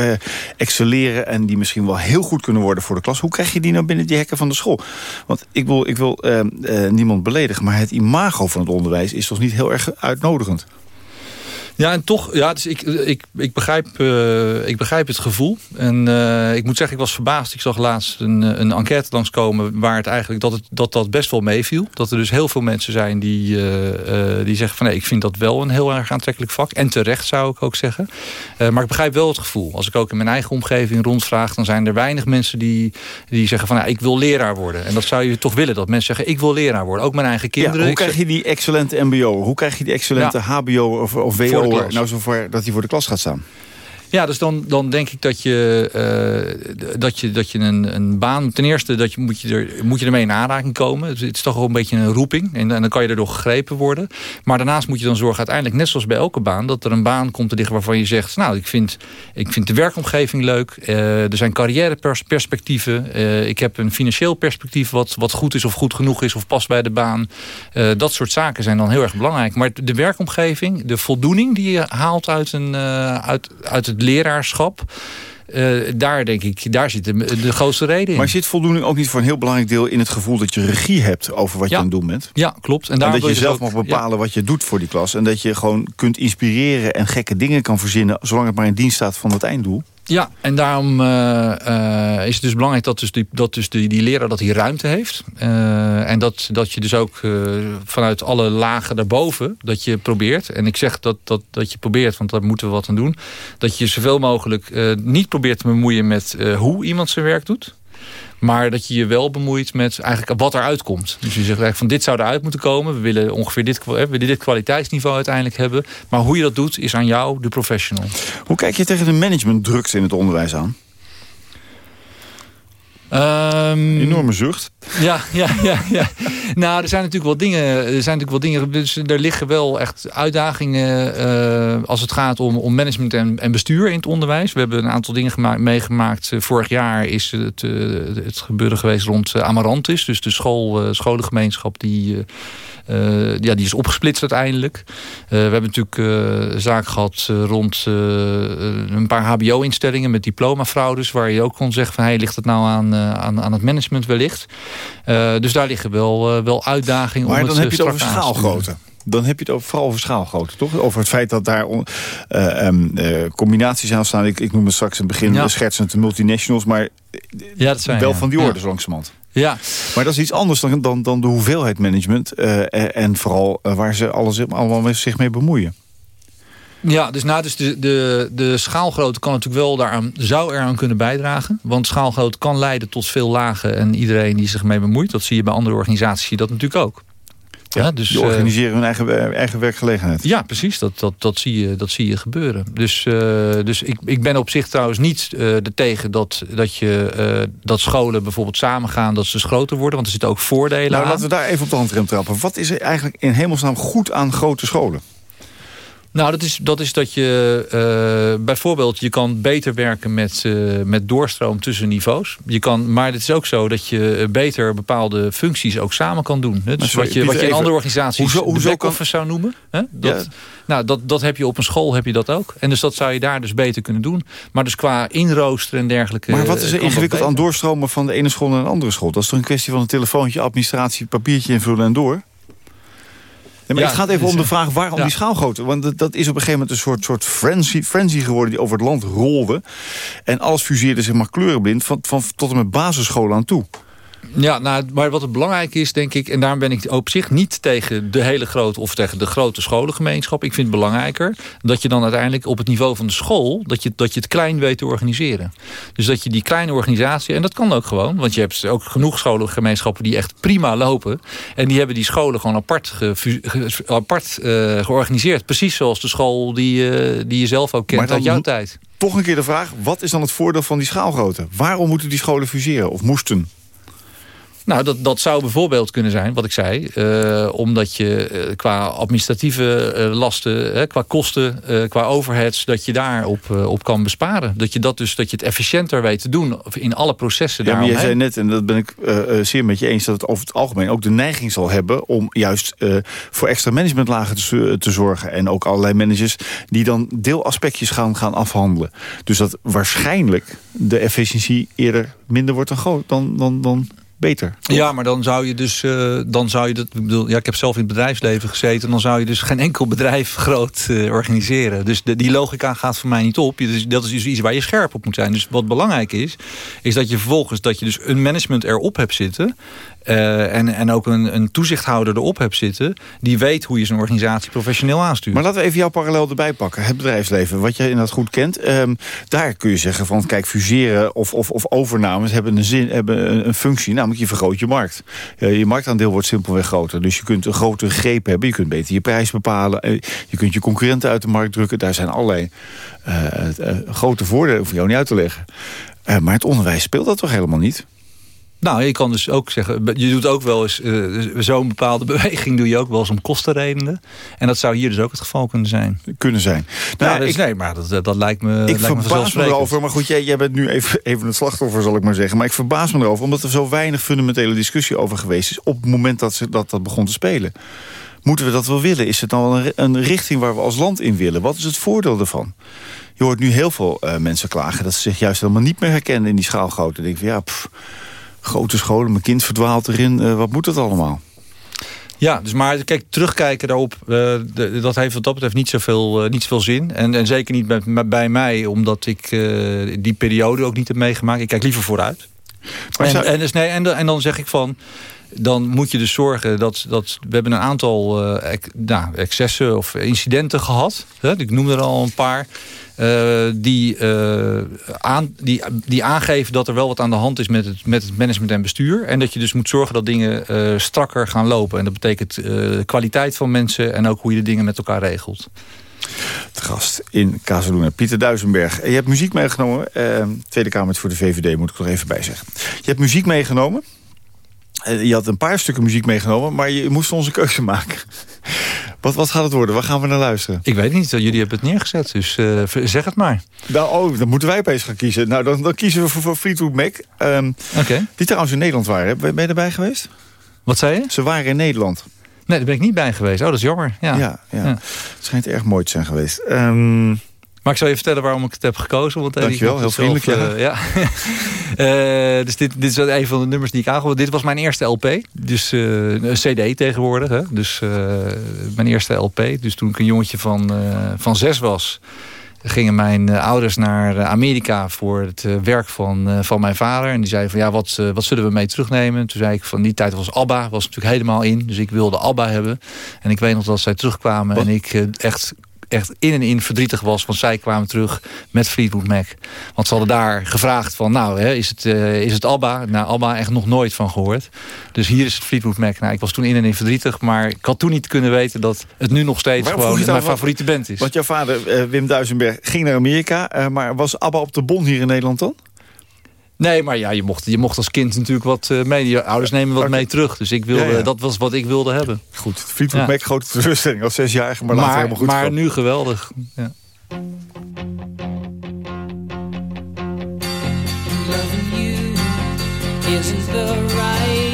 excelleren... en die misschien wel heel goed kunnen worden voor de klas? Hoe krijg je die nou binnen die hekken van de school? Want ik wil, ik wil niemand beledigen... maar het imago van het onderwijs is toch niet heel erg uitnodigend? Ja, en toch, ja, dus ik, ik, ik, begrijp, uh, ik begrijp het gevoel. En uh, ik moet zeggen, ik was verbaasd. Ik zag laatst een, een enquête langskomen waar het eigenlijk dat, het, dat dat best wel meeviel. Dat er dus heel veel mensen zijn die, uh, die zeggen van nee, ik vind dat wel een heel erg aantrekkelijk vak. En terecht zou ik ook zeggen. maar ik begrijp wel het gevoel. Als ik ook in mijn eigen omgeving rondvraag, dan zijn er weinig mensen die, die zeggen van nou, ik wil leraar worden. En dat zou je toch willen, dat mensen zeggen ik wil leraar worden. Ook mijn eigen kinderen. Ja, hoe krijg je die excellente mbo? Hoe krijg je die excellente ja. hbo of, of WO? Nou zover dat hij voor de klas gaat staan? Ja, dus dan, dan denk ik dat je, uh, dat je, dat je een, een baan... Ten eerste dat je, moet, je er, moet je ermee in aanraking komen. het is toch wel een beetje een roeping. En, en, dan kan je erdoor gegrepen worden. Maar daarnaast moet je dan zorgen uiteindelijk... net zoals bij elke baan... dat er een baan komt te liggen waarvan je zegt... nou, ik vind, ik vind de werkomgeving leuk. Uh, er zijn carrièreperspectieven. Uh, ik heb een financieel perspectief... Wat, wat goed is of goed genoeg is of past bij de baan. dat soort zaken zijn dan heel erg belangrijk. Maar de werkomgeving, de voldoening die je haalt uit, een, uit, uit het leraarschap... Uh, daar denk ik, daar zit de, de, grootste reden in. Maar zit voldoening ook niet voor een heel belangrijk deel in het gevoel dat je regie hebt over wat ja. je aan het doen bent? Ja, klopt. En, en dat je zelf ook, mag bepalen ja. wat je doet voor die klas. En dat je gewoon kunt inspireren en gekke dingen kan verzinnen, zolang het maar in dienst staat van het einddoel. Ja, en daarom uh, uh, is het dus belangrijk dat, dus die, dat dus die, die leraar dat hij ruimte heeft. Uh, en dat, dat je dus ook vanuit alle lagen daarboven, dat je probeert. En ik zeg dat, dat, dat je probeert, want daar moeten we wat aan doen. Dat je zoveel mogelijk niet probeert te bemoeien met hoe iemand zijn werk doet. Maar dat je je wel bemoeit met eigenlijk wat eruit komt. Dus je zegt eigenlijk van dit zou eruit moeten komen. We willen ongeveer dit, we willen dit kwaliteitsniveau uiteindelijk hebben. Maar hoe je dat doet is aan jou, de professional. Hoe kijk je tegen de managementdrukte in het onderwijs aan? Um, Enorme zucht. Ja, ja, ja, ja. nou, er zijn natuurlijk wel dingen. Er zijn natuurlijk wel dingen. Dus er liggen wel echt uitdagingen uh, als het gaat om, om management en, en bestuur in het onderwijs. We hebben een aantal dingen gemaakt, meegemaakt. Vorig jaar is het, uh, het gebeuren geweest rond Amarantis. Dus de school, scholengemeenschap die uh, ja, die is opgesplitst uiteindelijk. Uh, we hebben natuurlijk uh, zaken gehad rond een paar hbo-instellingen met diplomafraudes... waar je ook kon zeggen van, hey, ligt het nou aan, aan, aan het management wellicht? dus daar liggen wel, wel uitdagingen maar om dan het heb je het over schaalgrootte dan heb je het over, vooral over schaalgrootte, toch? Over het feit dat daar uh, um, uh, combinaties aan staan. Ik, ik noem het straks in het begin ja. schertsend de multinationals, maar ja, dat zijn, wel ja. van die orde ja. zo langzamerhand. Ja. Maar dat is iets anders dan, dan, dan de hoeveelheid management. Uh, en vooral waar ze alles, allemaal zich mee bemoeien. Ja, dus, nou, dus de, de, de schaalgrootte kan natuurlijk wel daaraan, zou eraan kunnen bijdragen. Want schaalgrootte kan leiden tot veel lagen en iedereen die zich mee bemoeit. Dat zie je bij andere organisaties, zie je dat natuurlijk ook. Ja, dus, die organiseren hun eigen, eigen werkgelegenheid. Ja, precies. Dat, dat, dat, zie, je, dat zie je gebeuren. Dus, uh, dus ik, ik ben op zich trouwens niet uh, er tegen dat, dat, je, uh, dat scholen bijvoorbeeld samengaan, dat ze groter worden. Want er zitten ook voordelen nou, aan. Laten we daar even op de handrem trappen. Wat is er eigenlijk in hemelsnaam goed aan grote scholen? Nou, dat is dat, is dat je uh, bijvoorbeeld je kan beter werken met, uh, met doorstroom tussen niveaus. Je kan, maar het is ook zo dat je beter bepaalde functies ook samen kan doen. Hè? Dus wat je, wat je in andere organisaties hoezo, hoezo kan... zou noemen. Hè? Dat, ja. Nou, dat, dat heb je op een school heb je dat ook. En dus dat zou je daar dus beter kunnen doen. Maar dus qua inroosteren en dergelijke... Maar wat is er ingewikkeld aan doorstromen van de ene school naar een andere school? Dat is toch een kwestie van een telefoontje, administratie, papiertje invullen en door? Maar ja, het gaat even om de vraag waarom die schaalgrootte. Want dat is op een gegeven moment een soort, soort frenzy, frenzy geworden... die over het land rolde. En alles fuseerde zich maar kleurenblind van, van, tot en met basisscholen aan toe. Ja, nou, maar wat het belangrijk is, denk ik... en daarom ben ik op zich niet tegen de hele grote... of tegen de grote scholengemeenschap. Ik vind het belangrijker dat je dan uiteindelijk op het niveau van de school... dat je, dat je het klein weet te organiseren. Dus dat je die kleine organisatie... en dat kan ook gewoon, want je hebt ook genoeg scholengemeenschappen... die echt prima lopen. En die hebben die scholen gewoon apart, apart uh, georganiseerd. Precies zoals de school die, uh, die je zelf ook kent uit jouw tijd. Toch een keer de vraag, wat is dan het voordeel van die schaalgrootte? Waarom moeten die scholen fuseren of moesten? Nou, dat, dat zou bijvoorbeeld kunnen zijn, wat ik zei. Uh, omdat je uh, qua administratieve uh, lasten, qua kosten, qua overheads... dat je daar op, op kan besparen. Dat je, dat, dus, dat je het efficiënter weet te doen in alle processen ja, maar je zei net, en dat ben ik zeer met je eens... dat het over het algemeen ook de neiging zal hebben... om juist voor extra managementlagen te, te zorgen. En ook allerlei managers die dan deelaspectjes gaan, gaan afhandelen. Dus dat waarschijnlijk de efficiëntie eerder minder wordt dan, dan, dan, dan beter. Ja, maar dan zou je dus, uh, dan zou je dat, ik bedoel, ja, ik heb zelf in het bedrijfsleven gezeten, dan zou je dus geen enkel bedrijf groot uh, organiseren. Dus die logica gaat voor mij niet op. Dus dat is dus iets waar je scherp op moet zijn. Dus wat belangrijk is, is dat je vervolgens dat je dus een management erop hebt zitten uh, en, en ook een, een toezichthouder erop hebt zitten... die weet hoe je zo'n organisatie professioneel aanstuurt. Maar laten we even jouw parallel erbij pakken. Het bedrijfsleven, wat je inderdaad goed kent. Um, daar kun je zeggen van, kijk, fuseren of, of, of overnames hebben een, zin, hebben een, functie. Namelijk, je vergroot je markt. Uh, je marktaandeel wordt simpelweg groter. Dus je kunt een grotere greep hebben. Je kunt beter je prijs bepalen. Uh, je kunt je concurrenten uit de markt drukken. Daar zijn allerlei grote voordelen, voor jou niet uit te leggen. maar het onderwijs speelt dat toch helemaal niet? Nou, je kan dus ook zeggen, je doet ook wel eens uh, zo'n bepaalde beweging doe je ook wel eens om kostenredenen. En dat zou hier dus ook het geval kunnen zijn. Kunnen zijn. Nou, ja, dus, ik, nee, maar dat, dat lijkt me Ik lijkt verbaas me, erover, maar goed, jij, jij bent nu even, even het slachtoffer, zal ik maar zeggen. Maar ik verbaas me erover, omdat er zo weinig fundamentele discussie over geweest is... op het moment dat ze, dat, dat begon te spelen. Moeten we dat wel willen? Is het dan een, een richting waar we als land in willen? Wat is het voordeel ervan? Je hoort nu heel veel uh, mensen klagen dat ze zich juist helemaal niet meer herkennen in die schaalgrootte. Denk van ja, pff, grote scholen, mijn kind verdwaalt erin. Uh, wat moet dat allemaal? Ja, dus maar kijk, terugkijken daarop, uh, de, dat heeft wat dat betreft niet zoveel, uh, niet zoveel zin. En, en zeker niet bij, bij mij, omdat ik uh, die periode ook niet heb meegemaakt. Ik kijk liever vooruit. En, zou... en, dus, nee, en, en dan zeg ik van, dan moet je dus zorgen dat... dat we hebben een aantal uh, nou, excessen of incidenten gehad. Hè? Ik noemde er al een paar. Uh, die, uh, aan, die, die aangeven dat er wel wat aan de hand is met het, met het management en bestuur. En dat je dus moet zorgen dat dingen strakker gaan lopen. En dat betekent kwaliteit van mensen en ook hoe je de dingen met elkaar regelt. Het gast in Casaluna, Pieter Duisenberg. Je hebt muziek meegenomen. Tweede Kamer voor de VVD, moet ik er even bij zeggen. Je hebt muziek meegenomen. Je had een paar stukken muziek meegenomen, maar je moest onze keuze maken. Wat, wat gaat het worden? Waar gaan we naar luisteren? Ik weet niet. Jullie hebben het neergezet, dus uh, zeg het maar. Nou, oh, dan moeten wij opeens gaan kiezen. Nou, dan, dan kiezen we voor, voor Fleetwood Mac. Um, Die trouwens in Nederland waren. Ben je erbij geweest? Wat zei je? Ze waren in Nederland. Nee, daar ben ik niet bij geweest. Oh, dat is jammer. Ja, ja, ja. ja. Het schijnt erg mooi te zijn geweest. Um, maar ik zal je vertellen waarom ik het heb gekozen. Want, Dankjewel, heel vriendelijk. Zelf, ja. uh, dus dit, dit is een van de nummers die ik aangehoord. Dit was mijn eerste LP. Dus een CD tegenwoordig. Hè? Dus mijn eerste LP. Dus toen ik een jongetje van, van zes was gingen mijn ouders naar Amerika voor het werk van, van mijn vader. En die zeiden van ja, wat, wat zullen we mee terugnemen? Toen zei ik van die tijd was ABBA, was natuurlijk helemaal in. Dus ik wilde ABBA hebben. En ik weet nog dat zij terugkwamen wat? en ik echt echt in en in verdrietig was. Want zij kwamen terug met Fleetwood Mac. Want ze hadden daar gevraagd van, nou, hè, is, het, uh, is het Alba? Nou, Alba echt nog nooit van gehoord. Dus hier is het Fleetwood Mac. Nou, ik was toen in en in verdrietig. Maar ik had toen niet kunnen weten dat het nu nog steeds gewoon mijn favoriete band is. Want jouw vader, uh, Wim Duisenberg, ging naar Amerika. Uh, maar was Abba op de bon hier in Nederland dan? Nee, maar ja, je mocht, je mocht als kind natuurlijk wat uh, mee. Je ouders nemen wat mee terug. Dus ik wilde, dat was wat ik wilde hebben. Goed, Fleetwood ja. Mac, grote teleurstelling als zesjarige, maar, maar later helemaal goed Maar nu geweldig. Ja. isn't the right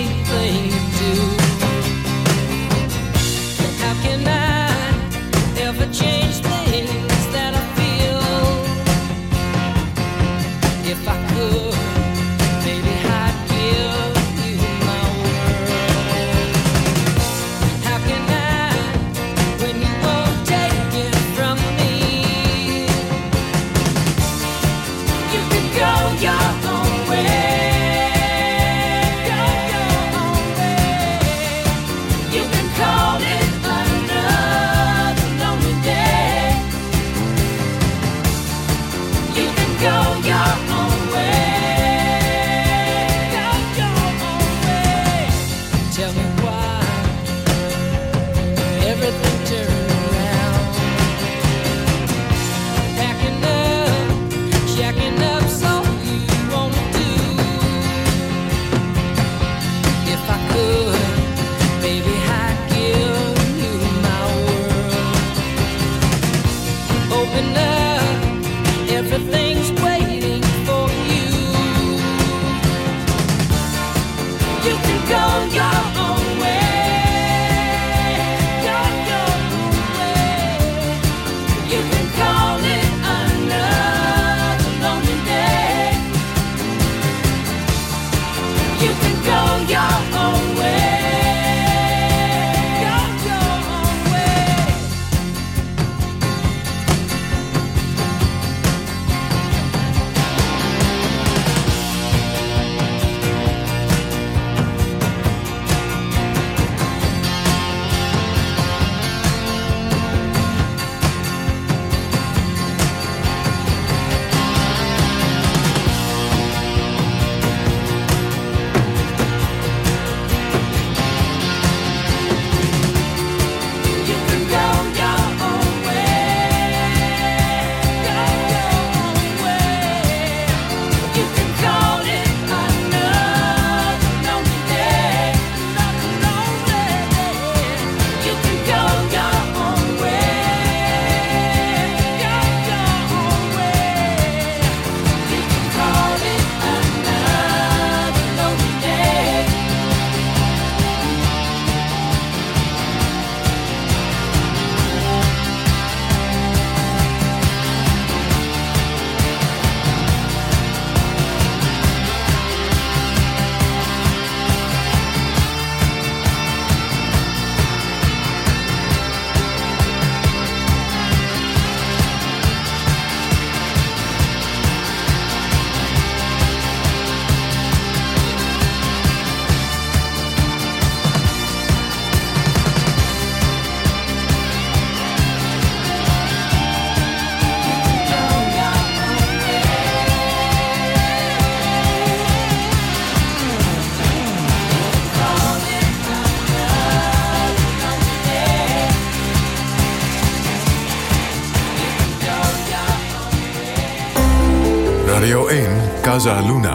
Casa Luna.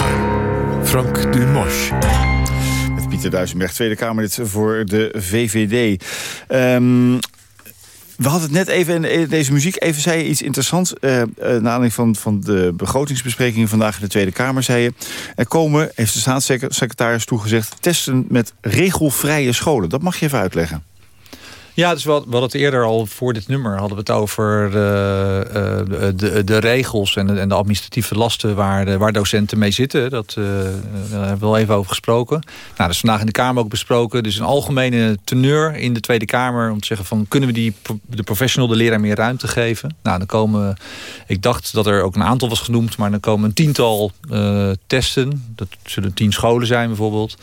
Frank Dumosch. Met Pieter Duisenberg, Tweede Kamerlid voor de VVD. Ehm, we hadden het net even in deze muziek. Even zei je iets interessants. Uh, naar aanleiding van, van de begrotingsbesprekingen vandaag in de Tweede Kamer zei je... er komen, heeft de staatssecretaris toegezegd... testen met regelvrije scholen. Dat mag je even uitleggen. Ja, dus we hadden het eerder al voor dit nummer hadden we het over de, eh, de, de regels en de, en de, administratieve lasten waar, waar docenten mee zitten. Dat, daar hebben we wel even over gesproken. Nou, dat is vandaag in de Kamer ook besproken. Dus een algemene teneur in de Tweede Kamer om te zeggen van kunnen we die, de professional, de leraar meer ruimte geven? Nou, dan komen, ik dacht dat er ook een aantal was genoemd, maar dan komen een tiental testen. Dat zullen tien scholen zijn bijvoorbeeld.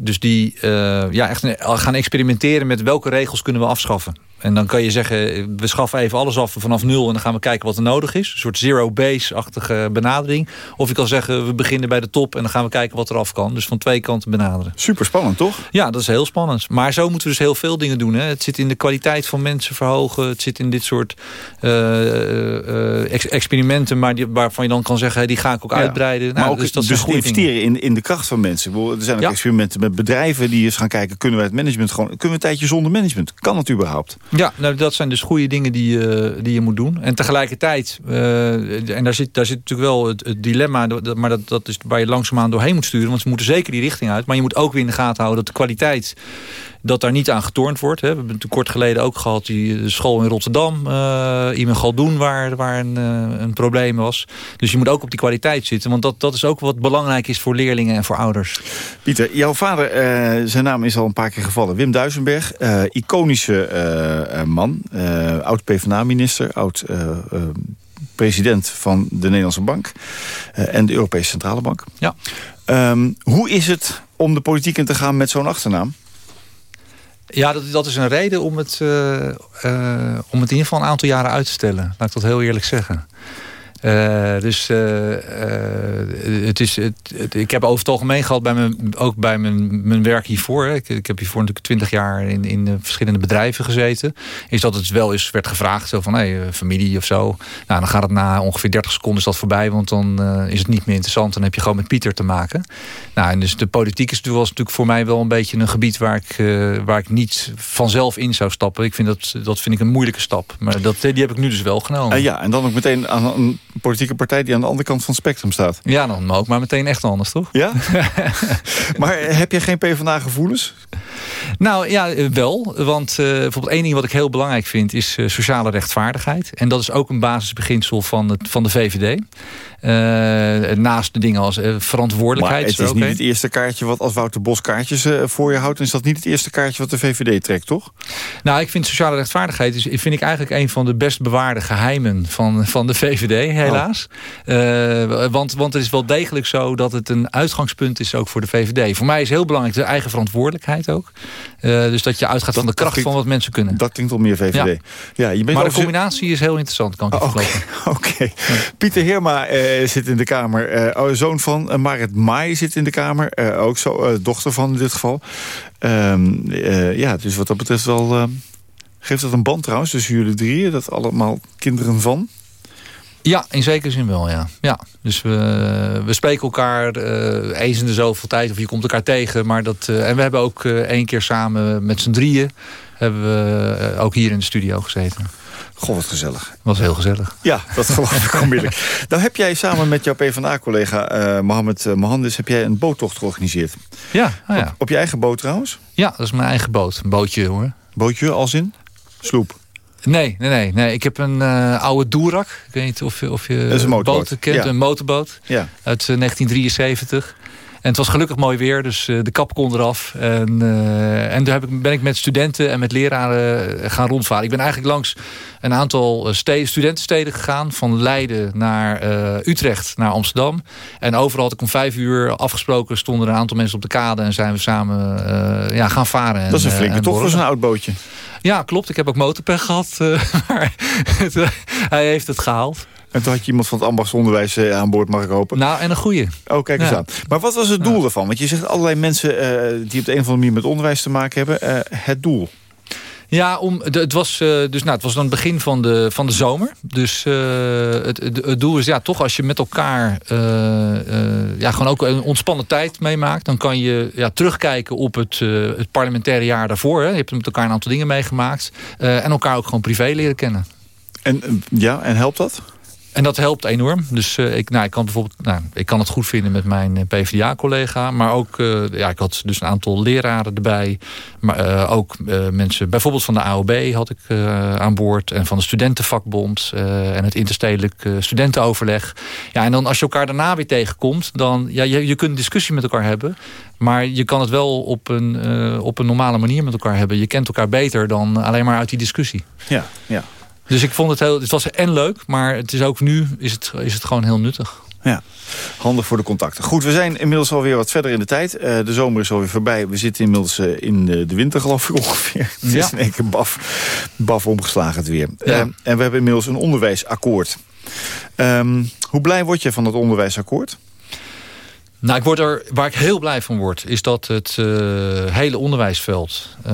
Dus die uh, ja, echt gaan experimenteren met welke regels kunnen we afschaffen. En dan kan je zeggen, we schaffen even alles af vanaf nul... en dan gaan we kijken wat er nodig is. Een soort zero-base-achtige benadering. Of je kan zeggen, we beginnen bij de top... en dan gaan we kijken wat er af kan. Dus van twee kanten benaderen. Super spannend, toch? Ja, dat is heel spannend. Maar zo moeten we dus heel veel dingen doen. Hè. Het zit in de kwaliteit van mensen verhogen. Het zit in dit soort uh, experimenten... Maar die, waarvan je dan kan zeggen, die ga ik ook uitbreiden. Maar nou, ook dus dat dus investeren in, in de kracht van mensen. Er zijn ook experimenten met bedrijven die eens gaan kijken... kunnen we het management gewoon... kunnen we een tijdje zonder management? Kan het überhaupt? Ja, nou, dat zijn dus goede dingen die, uh, die je moet doen. En tegelijkertijd, uh, en daar zit, daar zit natuurlijk wel het, het, dilemma... maar dat, dat is waar je langzaamaan doorheen moet sturen. Want ze moeten zeker die richting uit. Maar je moet ook weer in de gaten houden dat de kwaliteit dat daar niet aan getornd wordt. Hè. We hebben het kort geleden ook gehad die school in Rotterdam. Uh, Iman Galdoen waar, waar een, uh, een probleem was. Dus je moet ook op die kwaliteit zitten. Want dat, dat is ook wat belangrijk is voor leerlingen en voor ouders. Pieter, jouw vader, uh, zijn naam is al een paar keer gevallen. Wim Duisenberg, iconische man. oud PvdA-minister, oud president van de Nederlandse Bank. en de Europese Centrale Bank. Ja. Um, hoe is het om de politiek in te gaan met zo'n achternaam? Ja, dat, dat is een reden om het, uh, uh, om het in ieder geval een aantal jaren uit te stellen. Laat ik dat heel eerlijk zeggen. Uh, dus uh, uh, het is, ik heb over het algemeen gehad, bij mijn, ook bij mijn, mijn werk hiervoor. Ik, ik, heb hiervoor natuurlijk twintig jaar in, in verschillende bedrijven gezeten. Is dat het wel eens werd gevraagd, zo van hey, familie of zo. Nou, dan gaat het na ongeveer 30 seconden is dat voorbij, want dan is het niet meer interessant. Dan heb je gewoon met Pieter te maken. Nou, en dus de politiek is was natuurlijk voor mij wel een beetje een gebied waar ik, waar ik niet vanzelf in zou stappen. Ik vind dat, dat vind ik een moeilijke stap. Maar dat, die heb ik nu dus wel genomen. ja, en dan ook meteen aan een politieke partij die aan de andere kant van het spectrum staat. Ja, dan ook, maar meteen echt anders, toch? Ja? maar heb je geen PvdA-gevoelens? Nou ja, eh, wel. Want uh, bijvoorbeeld één ding wat ik heel belangrijk vind... is uh, sociale rechtvaardigheid. En dat is ook een basisbeginsel van, het, van de VVD. Uh, naast de dingen als verantwoordelijkheid. Maar het is niet het eerste kaartje wat als Wouter Bos kaartjes voor je houdt. En is dat niet het eerste kaartje wat de VVD trekt, toch? Nou, ik vind sociale rechtvaardigheid... Is, vind ik eigenlijk een van de best bewaarde geheimen van, van de VVD, helaas. Oh. want, want het is wel degelijk zo dat het een uitgangspunt is ook voor de VVD. Voor mij is heel belangrijk de eigen verantwoordelijkheid ook. Uh, dus dat je uitgaat van de kracht van wat mensen kunnen. Dat klinkt al meer VVD. Ja. ja je bent maar de combinatie is heel interessant, kan ik oh, Oké. Okay. Pieter Heerma uh, zit in de Kamer. Uh, zoon van Marit Maai zit in de Kamer. ook zo, dochter van in dit geval. Um, ja, dus wat dat betreft wel... geeft dat een band trouwens tussen jullie drieën? Dat allemaal kinderen van? Ja, in zekere zin wel, ja. ja dus we, we spreken elkaar uh, eens in de zoveel tijd. Of je komt elkaar tegen. Maar dat, uh, en we hebben ook uh, één keer samen met z'n drieën... hebben we ook hier in de studio gezeten. Goh, wat gezellig. was heel gezellig. Ja, dat geloof ik onmiddellijk. Nou heb jij samen met jouw PvdA-collega uh, Mohammed Mohandes... heb jij een boottocht georganiseerd. Ja, oh ja. Op, op, je eigen boot trouwens? Ja, dat is mijn eigen boot. Een bootje, hoor. Bootje als in? Sloep? Nee, nee, nee, nee. Ik heb een uh, oude Doerak. Ik weet niet of je, of je dat is een boten kent. Een motorboot ja. uit 1973. Eh, en het was gelukkig mooi weer, dus uh, de kap kon eraf. En, uh, en daar heb ik, ben ik met studenten en met leraren gaan rondvaren. Ik ben eigenlijk langs een aantal steden, studentensteden gegaan. Van Leiden naar uh, Utrecht, naar Amsterdam. En overal had ik om vijf uur afgesproken. Stonden er een aantal mensen op de kade en zijn we samen ja, gaan varen. En, dat is een flinke toch voor zo'n oud bootje. Ja, klopt. Ik heb ook motorpech gehad. maar het, hij heeft het gehaald. En toen had je iemand van het ambachtsonderwijs eh, aan boord, mag ik hopen. Nou, en een goede. Oh, kijk eens aan. Maar wat was het doel ervan? Want je zegt allerlei mensen uh, die op de een of andere manier met onderwijs te maken hebben. Uh, het doel. Ja, om, het, was, uh, dus, nou, het was dan het begin van de, van de zomer. Dus uh, het, het, doel is ja, toch als je met elkaar uh, ja, gewoon ook een ontspannen tijd meemaakt... dan kan je ja, terugkijken op het, het parlementaire jaar daarvoor. Je hebt met elkaar een aantal dingen meegemaakt. en elkaar ook gewoon privé leren kennen. En, ja, en helpt dat? En dat helpt enorm. Dus uh, ik, nou, ik, kan bijvoorbeeld, nou, ik kan het goed vinden met mijn eh, PvdA-collega. Maar ook, uh, ja, ik had dus een aantal leraren erbij. Maar ook mensen, bijvoorbeeld van de AOB had ik aan boord. En van de studentenvakbond. en het interstedelijk studentenoverleg. Ja, en dan als je elkaar daarna weer tegenkomt. Dan, ja, je, je kunt een discussie met elkaar hebben. Maar je kan het wel op een, op een normale manier met elkaar hebben. Je kent elkaar beter dan alleen maar uit die discussie. Ja, ja. Dus ik vond het heel, het was en leuk, maar het is ook nu is het, is het gewoon heel nuttig. Ja, handig voor de contacten. Goed, we zijn inmiddels alweer wat verder in de tijd. Uh, de zomer is alweer voorbij. We zitten inmiddels uh, in de, de, winter, geloof ik ongeveer. Het is in één keer baf, baf omgeslagen het weer. Ja. Uh, en we hebben inmiddels een onderwijsakkoord. Um, hoe blij word je van dat onderwijsakkoord? Nou, ik word er, waar ik heel blij van word, is dat het uh, hele onderwijsveld uh,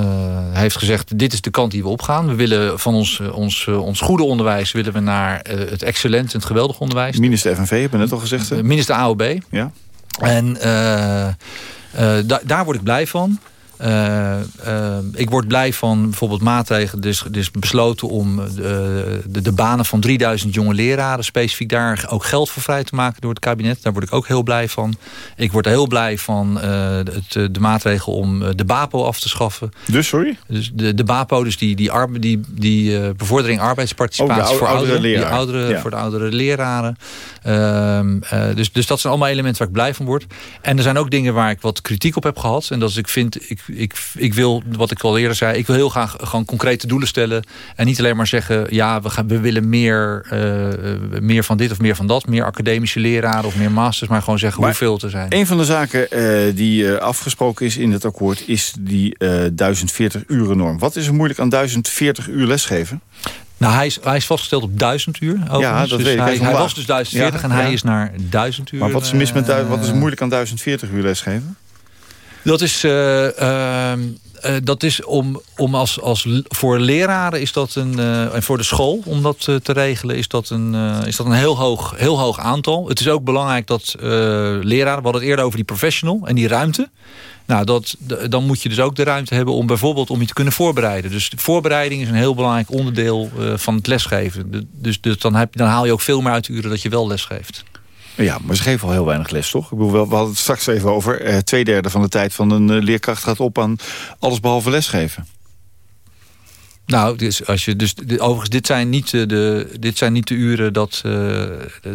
heeft gezegd: dit is de kant die we opgaan. We willen van ons, uh, ons, ons goede onderwijs willen we naar het excellent en het geweldig onderwijs. Minister FNV hebben net al gezegd. Minister AOB. Ja. En da daar word ik blij van. Uh, uh, ik word blij van bijvoorbeeld maatregelen. Dus, dus besloten om de, de, de, banen van 3000 jonge leraren... specifiek daar ook geld voor vrij te maken door het kabinet. Daar word ik ook heel blij van. Ik word heel blij van het, de maatregel om de BAPO af te schaffen. Dus, sorry? Dus de, de BAPO, dus die, die, arbe, die, die bevordering arbeidsparticipatie... Oh, voor, oudere oudere, die oudere, ja. voor de oudere leraren. Ehm, dus, dus dat zijn allemaal elementen waar ik blij van word. En er zijn ook dingen waar ik wat kritiek op heb gehad. En dat is, ik vind... Ik, ik, ik wil, wat ik al eerder zei... ik wil heel graag gewoon concrete doelen stellen. En niet alleen maar zeggen... ja, we, gaan, we willen meer, uh, meer van dit of meer van dat. Meer academische leraren of meer masters. Maar gewoon zeggen maar hoeveel te zijn. Een van de zaken uh, die uh, afgesproken is in het akkoord... is die 1040 uren norm. Wat is er moeilijk aan 1040 uur lesgeven? Nou, hij is, hij is vastgesteld op 1000 uur. Overigens. Ja, dat dus weet ik. Hij, hij was dus 1040 ja, en hij is naar 1000 uur. Maar wat is, mis met, wat is er moeilijk aan 1040 uur lesgeven? Dat is, uh, uh, uh, dat is om, om als, als voor leraren is dat een en voor de school om dat te regelen is dat een, is dat een heel, hoog, heel hoog aantal. Het is ook belangrijk dat leraren, we hadden het eerder over die professional en die ruimte. Nou, dat, dan moet je dus ook de ruimte hebben om bijvoorbeeld om je te kunnen voorbereiden. Dus voorbereiding is een heel belangrijk onderdeel van het lesgeven. Dus, dus dan, heb, dan haal je ook veel meer uit de uren dat je wel lesgeeft. Ja, maar ze geven al heel weinig les, toch? Ik bedoel, we hadden het straks even over. Eh, tweederde van de tijd van een uh, leerkracht gaat op aan alles behalve lesgeven. Nou, dus als je, dus, overigens, dit zijn niet de, dit zijn niet de uren dat, uh,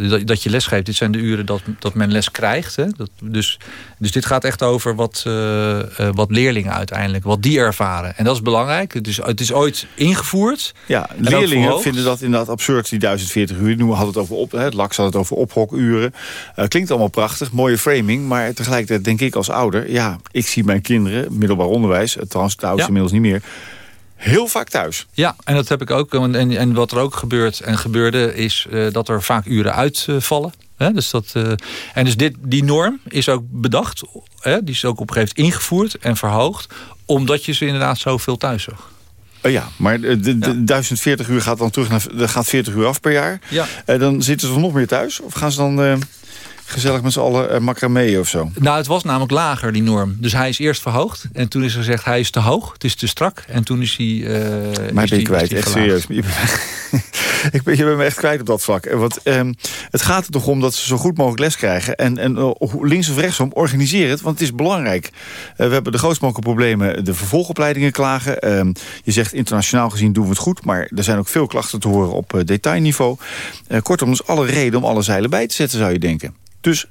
dat, dat, je lesgeeft. Dit zijn de uren dat, dat men les krijgt. Hè? Dat, dus, dus dit gaat echt over wat, uh, uh, wat leerlingen uiteindelijk, wat die ervaren. En dat is belangrijk. Het is, het is ooit ingevoerd. Ja, leerlingen vinden dat inderdaad absurd, die 1040 uur. Nu had het over op, het LAX had het over ophokuren. klinkt allemaal prachtig, mooie framing. Maar tegelijkertijd denk ik als ouder, ja, ik zie mijn kinderen, middelbaar onderwijs, trouwens de oudste ja. inmiddels niet meer heel vaak thuis. Ja, en dat heb ik ook. En, en wat er ook gebeurt en gebeurde is uh, dat er vaak uren uitvallen. He, dus dat, uh, en dus dit, die norm is ook bedacht. He, die is ook op een gegeven moment ingevoerd en verhoogd. Omdat je ze inderdaad zoveel thuis zag. Uh, ja, maar de, de, ja. 1040 uur gaat dan terug naar gaat 40 uur af per jaar. Ja. Uh, dan zitten ze nog meer thuis? Of gaan ze dan gezellig met z'n allen uh, macramee of zo? Nou, het was namelijk lager, die norm. Dus hij is eerst verhoogd. En toen is er gezegd, hij is te hoog. Het is te strak. En toen is hij... Uh, maar ben je kwijt, echt serieus. ik ben, je bent me echt kwijt op dat vlak. Want um, het gaat er toch om dat ze zo goed mogelijk les krijgen. En, en uh, links of rechtsom, organiseer het, want het is belangrijk. Uh, we hebben de grootst mogelijke problemen, de vervolgopleidingen klagen. Um, je zegt internationaal gezien doen we het goed. Maar er zijn ook veel klachten te horen op detailniveau. Kortom, dus alle reden om alle zeilen bij te zetten, zou je denken. Dus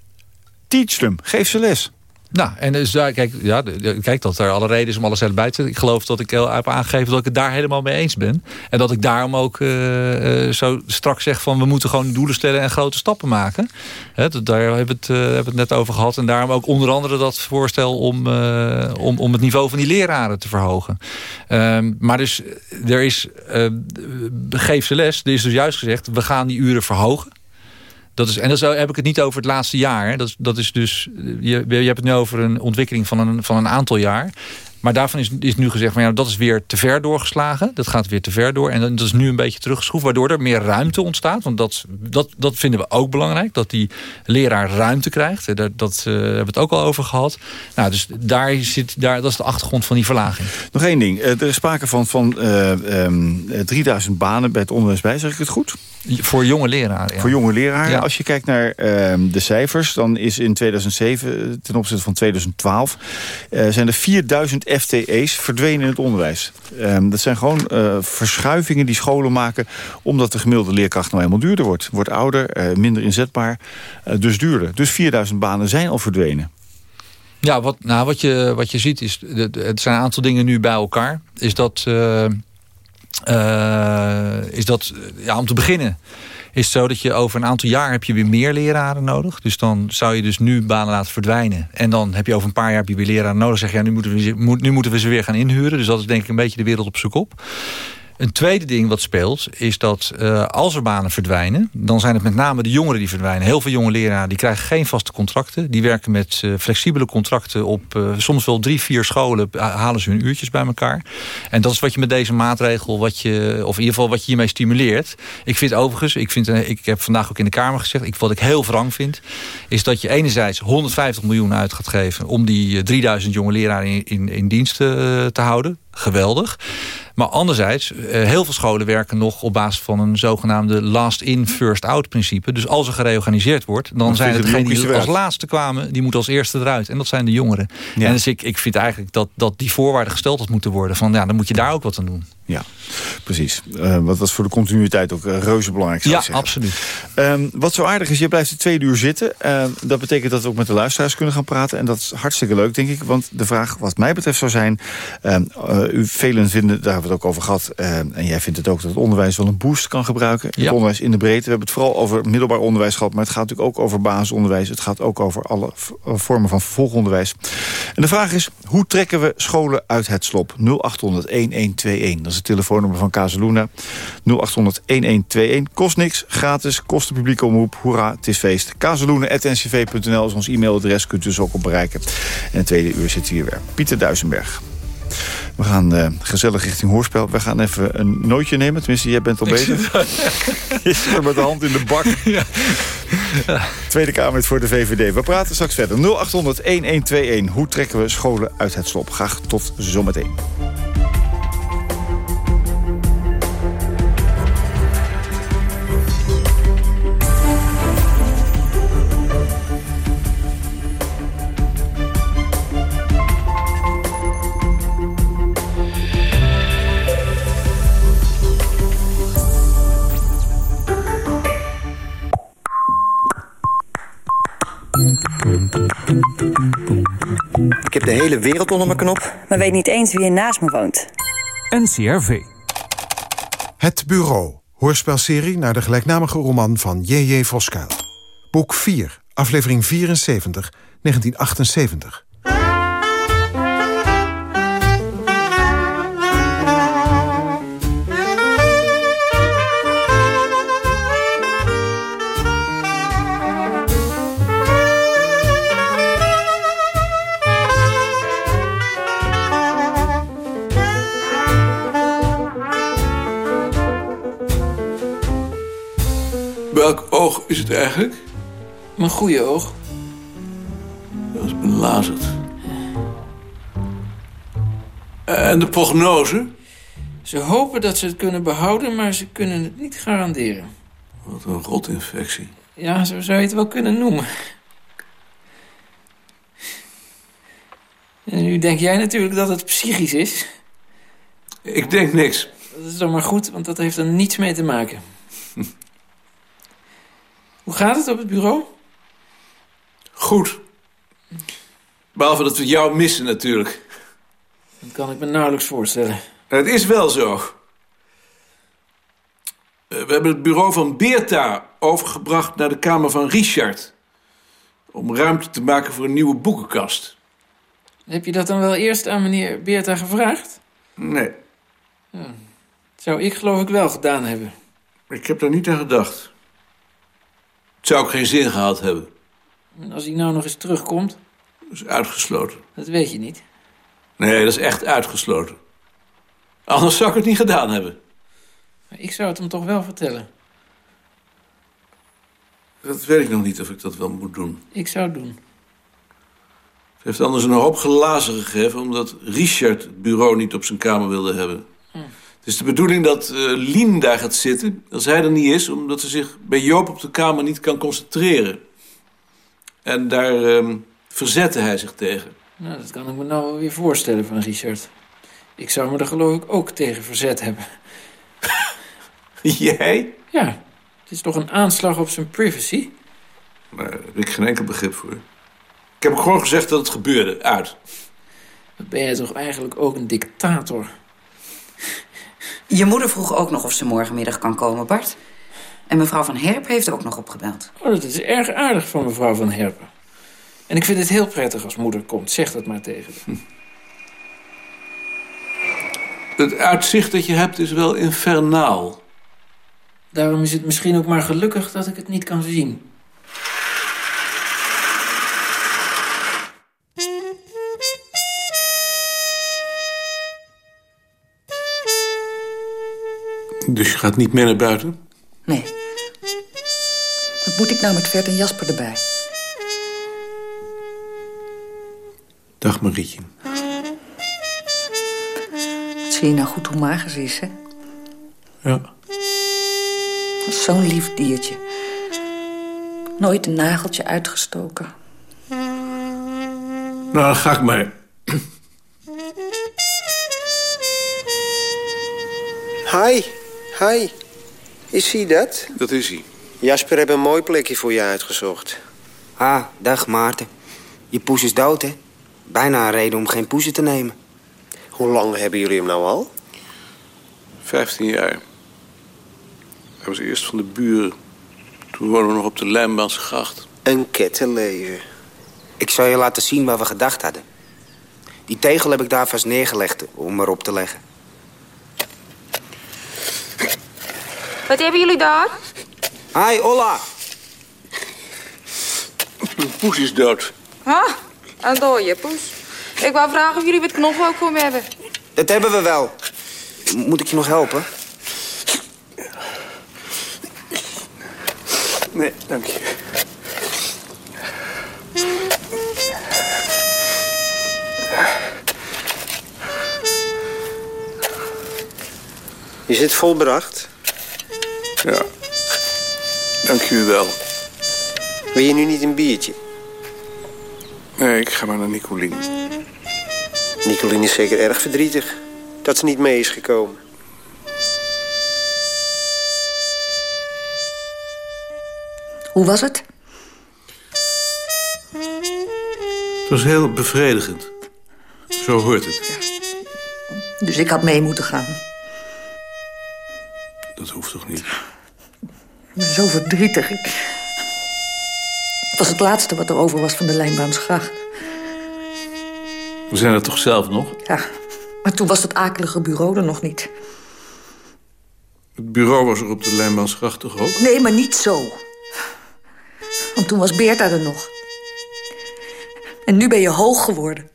teach them, geef ze les. Nou, en dus daar, kijk, ja, kijk, dat er alle reden is om alles erbij te zetten. Ik geloof dat ik heb aangegeven dat ik het daar helemaal mee eens ben. En dat ik daarom ook uh, uh, zo straks zeg van... we moeten gewoon doelen stellen en grote stappen maken. Dat, daar hebben we, het, we het net over gehad. En daarom ook onder andere dat voorstel om, om, om het niveau van die leraren te verhogen. Um, maar dus, er is, geef ze les. Er is dus juist gezegd, we gaan die uren verhogen. Dat is, en dan heb ik het niet over het laatste jaar. Dat, dat is dus, je, je hebt het nu over een ontwikkeling van een, van een aantal jaar. Maar daarvan is, is nu gezegd, van, ja, dat is weer te ver doorgeslagen. Dat gaat weer te ver door. En dat is nu een beetje teruggeschroefd. Waardoor er meer ruimte ontstaat. Want dat, dat, dat vinden we ook belangrijk. Dat die leraar ruimte krijgt. Dat, dat uh, hebben we het ook al over gehad. Nou, dus daar zit, daar, dat is de achtergrond van die verlaging. Nog één ding. Er is sprake van, van uh, um, 3000 banen bij het onderwijs bij. Zeg ik het goed? Voor jonge leraren. Ja. Voor jonge leraren. Ja. Als je kijkt naar uh, de cijfers, dan is in 2007 ten opzichte van 2012... Uh, zijn er 4000 FTE's verdwenen in het onderwijs. Um, dat zijn gewoon uh, verschuivingen die scholen maken... omdat de gemiddelde leerkracht nou eenmaal duurder wordt. Wordt ouder, minder inzetbaar, dus duurder. Dus 4000 banen zijn al verdwenen. Ja, wat, nou, wat, je, wat je ziet is... Het zijn een aantal dingen nu bij elkaar. Is dat... Is dat, ja, om te beginnen is zo dat je over een aantal jaar heb je weer meer leraren nodig. Dus dan zou je dus nu banen laten verdwijnen. En dan heb je over een paar jaar heb je weer leraren nodig. Zeg je, ja, nu, moeten we, nu moeten we ze weer gaan inhuren. Dus dat is denk ik een beetje de wereld op zijn kop. Een tweede ding wat speelt is dat uh, als er banen verdwijnen... dan zijn het met name de jongeren die verdwijnen. Heel veel jonge leraren die krijgen geen vaste contracten. Die werken met uh, flexibele contracten op uh, soms wel drie, vier scholen... halen ze hun uurtjes bij elkaar. En dat is wat je met deze maatregel... Wat je, of in ieder geval wat je hiermee stimuleert. Ik vind overigens, ik, vind, ik heb vandaag ook in de Kamer gezegd... Ik, wat ik heel wrang vind, is dat je enerzijds 150 miljoen uit gaat geven... om die 3000 jonge leraren in, in, in dienst te houden. Geweldig. Maar anderzijds, eh, heel veel scholen werken nog op basis van een zogenaamde last in, first out principe. Dus als er gereorganiseerd wordt, dan zijn het degenen die als laatste kwamen, die moeten als eerste eruit. En dat zijn de jongeren. En dus ik, ik vind eigenlijk dat, dat die voorwaarden gesteld had moeten worden. Van ja, dan moet je daar ook wat aan doen. Ja, precies. Uh, wat was voor de continuïteit ook uh, reuze belangrijk. Ja, absoluut. Um, wat zo aardig is, je blijft er twee uur zitten. Uh, dat betekent dat we ook met de luisteraars kunnen gaan praten. En dat is hartstikke leuk, denk ik. Want de vraag wat mij betreft zou zijn... Ehm, u, velen vinden, daar hebben we het ook over gehad... en jij vindt het ook dat het onderwijs wel een boost kan gebruiken. Het onderwijs in de breedte. We hebben het vooral over middelbaar onderwijs gehad... maar het gaat natuurlijk ook over basisonderwijs. Het gaat ook over alle vormen van vervolgonderwijs. En de vraag is, hoe trekken we scholen uit het slop? 0800-1121, dat is het telefoonnummer van Kazeluna. 0800-1121. Kost niks, gratis, kost de publieke omroep. Hoera, het is feest. Kazeluna.ncv.nl is ons e-mailadres, kunt u dus ook op bereiken. En het tweede uur zit hier weer. Pieter Duisenberg. We gaan uh, gezellig richting hoorspel. We gaan even een nootje nemen. Tenminste, jij bent al bezig. Je zit er met de hand in de bak. Ja. Tweede Kamer voor de VVD. We praten straks verder. 0800-1121. Hoe trekken we scholen uit het slop? Graag tot zometeen. Hele wereld onder mijn knop. Maar weet niet eens wie er naast me woont. NCRV. Het Bureau. Hoorspelserie naar de gelijknamige roman van J.J. Voskuil. Boek 4, aflevering 74, 1978. Oog is het eigenlijk? Mijn goede oog. Dat is belazerd. En de prognose? Ze hopen dat ze het kunnen behouden, maar ze kunnen het niet garanderen. Wat een rotinfectie. Ja, zo zou je het wel kunnen noemen. En nu denk jij natuurlijk dat het psychisch is. Ik denk niks. Dat is dan maar goed, want dat heeft er niets mee te maken. Hoe gaat het op het bureau? Goed. Behalve dat we jou missen natuurlijk. Dat kan ik me nauwelijks voorstellen. Het is wel zo. Eh, we hebben het bureau van Beerta overgebracht naar de kamer van Richard. Om ruimte te maken voor een nieuwe boekenkast. Heb je dat dan wel eerst aan meneer Beerta gevraagd? Nee. Ja, dat zou ik geloof ik wel gedaan hebben. Ik heb daar niet aan gedacht. Zou ook geen zin gehad hebben. En als hij nou nog eens terugkomt? Dat is uitgesloten. Dat weet je niet. Nee, dat is echt uitgesloten. Anders zou ik het niet gedaan hebben. Maar ik zou het hem toch wel vertellen. Dat weet ik nog niet of ik dat wel moet doen. Ik zou het doen. Het heeft anders een hoop glazen gegeven... omdat Richard het bureau niet op zijn kamer wilde hebben. Het is de bedoeling dat uh, Lien daar gaat zitten... als hij er niet is, omdat ze zich bij Joop op de kamer niet kan concentreren. En daar uh, verzette hij zich tegen. Nou, dat kan ik me nou weer voorstellen van Richard. Ik zou me er geloof ik ook tegen verzet hebben. Jij? Ja, het is toch een aanslag op zijn privacy? Daar heb ik geen enkel begrip voor. Ik heb gewoon gezegd dat het gebeurde. Uit. Dan ben jij toch eigenlijk ook een dictator? Je moeder vroeg ook nog of ze morgenmiddag kan komen, Bart. En mevrouw van Herp heeft ook nog opgebeld. Oh, dat is erg aardig van mevrouw van Herpen. En ik vind het heel prettig als moeder komt. Zeg dat maar tegen haar. Het uitzicht dat je hebt is wel infernaal. Daarom is het misschien ook maar gelukkig dat ik het niet kan zien. Dus je gaat niet meer naar buiten? Nee. Wat moet ik nou met Vert en Jasper erbij? Dag Marietje. Zie je nou goed hoe mager ze is, hè? Ja. Zo'n lief diertje. Nooit een nageltje uitgestoken. Nou, dan ga ik maar. Hi, hi. Is hij dat? Dat is hij. Jasper heeft een mooi plekje voor je uitgezocht. Ah, dag Maarten. Je poes is dood, hè? Bijna een reden om geen poezen te nemen. Hoe lang hebben jullie hem nou al? Vijftien jaar. Hij was eerst van de buren. Toen woonden we nog op de Lijnbaansgracht. Een kettenleven. Ik zal je laten zien wat we gedacht hadden. Die tegel heb ik daar vast neergelegd om erop te leggen. Wat hebben jullie daar? Hi, Olla. Mijn poes is dood. Ah, een dode poes. Ik wou vragen of jullie wat knoflook voor me hebben. Dat hebben we wel. Moet ik je nog helpen? Nee, dank je. Je zit volbracht. Ja. Dank u wel. Wil je nu niet een biertje? Nee, ik ga maar naar Nicolien. Nicolien is zeker erg verdrietig dat ze niet mee is gekomen. Hoe was het? Het was heel bevredigend. Zo hoort het. Dus ik had mee moeten gaan. Dat hoeft toch niet? Ik ben zo verdrietig. Ik... Het was het laatste wat er over was van de Lijnbaansgracht. We zijn er toch zelf nog? Ja, maar toen was dat akelige bureau er nog niet. Het bureau was er op de Lijnbaansgracht toch ook? Nee, maar niet zo. Want toen was Beerta er nog. En nu ben je hoog geworden.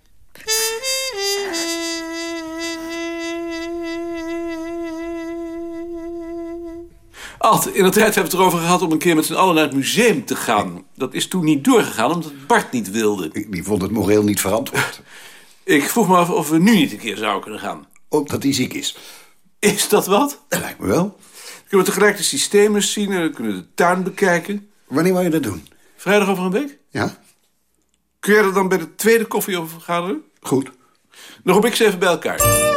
Alt, in de tijd hebben we het erover gehad om een keer met z'n allen naar het museum te gaan. Dat is toen niet doorgegaan, omdat Bart niet wilde. Die vond het moreel niet verantwoord. Ik vroeg me af of we nu niet een keer zouden kunnen gaan. Ook dat hij ziek is. Is dat wat? Dat lijkt me wel. Dan kunnen we tegelijk de systemen zien en dan kunnen we de tuin bekijken. Wanneer wil je dat doen? Vrijdag over een week? Ja. Kun jij er dan bij de tweede koffie over vergaderen? Goed. Dan roep ik ze even bij elkaar.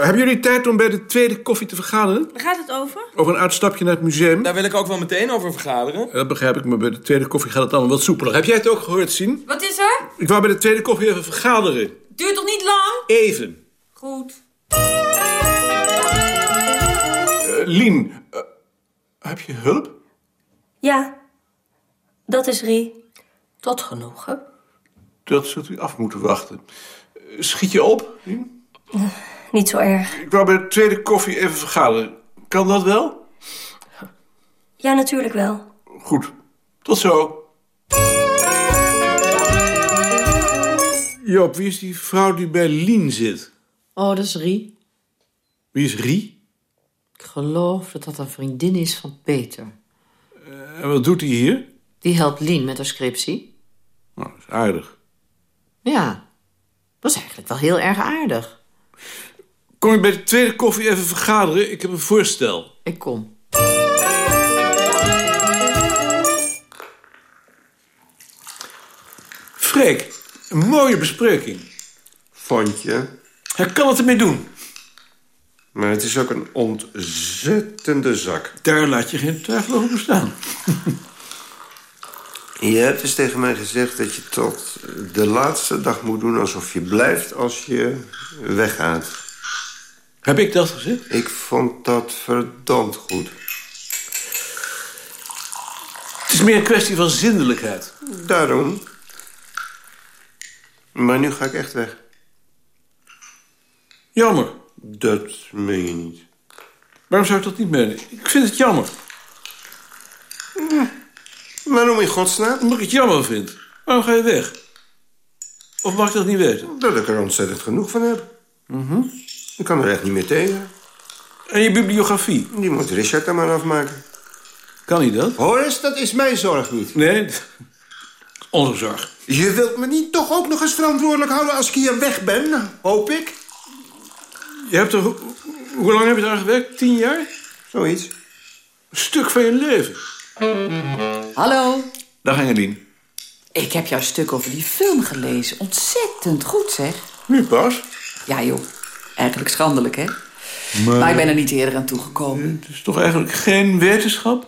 Hebben jullie tijd om bij de tweede koffie te vergaderen? Waar gaat het over? Over een uitstapje naar het museum? Daar wil ik ook wel meteen over vergaderen. Dat begrijp ik, maar bij de tweede koffie gaat het allemaal wat soepeler. Heb jij het ook gehoord, zien? Wat is er? Ik wou bij de tweede koffie even vergaderen. Duurt toch niet lang? Even. Goed. Uh, Lien, uh, heb je hulp? Ja, dat is Rie. Tot genoegen. Dat zult u af moeten wachten. Uh, schiet je op, Lien? Niet zo erg. Ik wou bij de tweede koffie even vergaderen. Kan dat wel? Ja, natuurlijk wel. Goed. Tot zo. Joop, wie is die vrouw die bij Lien zit? Oh, dat is Rie. Wie is Rie? Ik geloof dat dat een vriendin is van Peter. Uh, en wat doet hij hier? Die helpt Lien met haar scriptie. Nou, dat is aardig. Ja, dat is eigenlijk wel heel erg aardig. Kom ik bij de tweede koffie even vergaderen? Ik heb een voorstel. Ik kom. Freek, een mooie bespreking. Vond je? Hij kan het ermee doen. Maar het is ook een ontzettende zak. Daar laat je geen twijfel over bestaan. Je hebt dus tegen mij gezegd dat je tot de laatste dag moet doen... alsof je blijft als je weggaat. Heb ik dat gezegd? Ik vond dat verdomd goed. Het is meer een kwestie van zindelijkheid. Daarom. Maar nu ga ik echt weg. Jammer. Dat meen je niet. Waarom zou ik dat niet menen? Ik vind het jammer. Waarom in godsnaam? Omdat ik het jammer vind. Waarom ga je weg? Of mag ik dat niet weten? Dat ik er ontzettend genoeg van heb. Mhm. Ik kan er echt niet meer tegen. En je bibliografie? Die moet Richard er maar afmaken. Kan hij dat? Horace, dat is mijn zorg niet. Nee, onze zorg. Je wilt me niet toch ook nog eens verantwoordelijk houden als ik hier weg ben, hoop ik? Je hebt er... Hoe lang heb je daar gewerkt? Tien jaar? Zoiets. Een stuk van je leven. Hallo. Dag Engelien. Ik heb jouw stuk over die film gelezen. Ontzettend goed, zeg. Nu pas? Ja, joh. Eigenlijk schandelijk, hè? Maar, ik ben er niet eerder aan toegekomen. Het is toch eigenlijk geen wetenschap?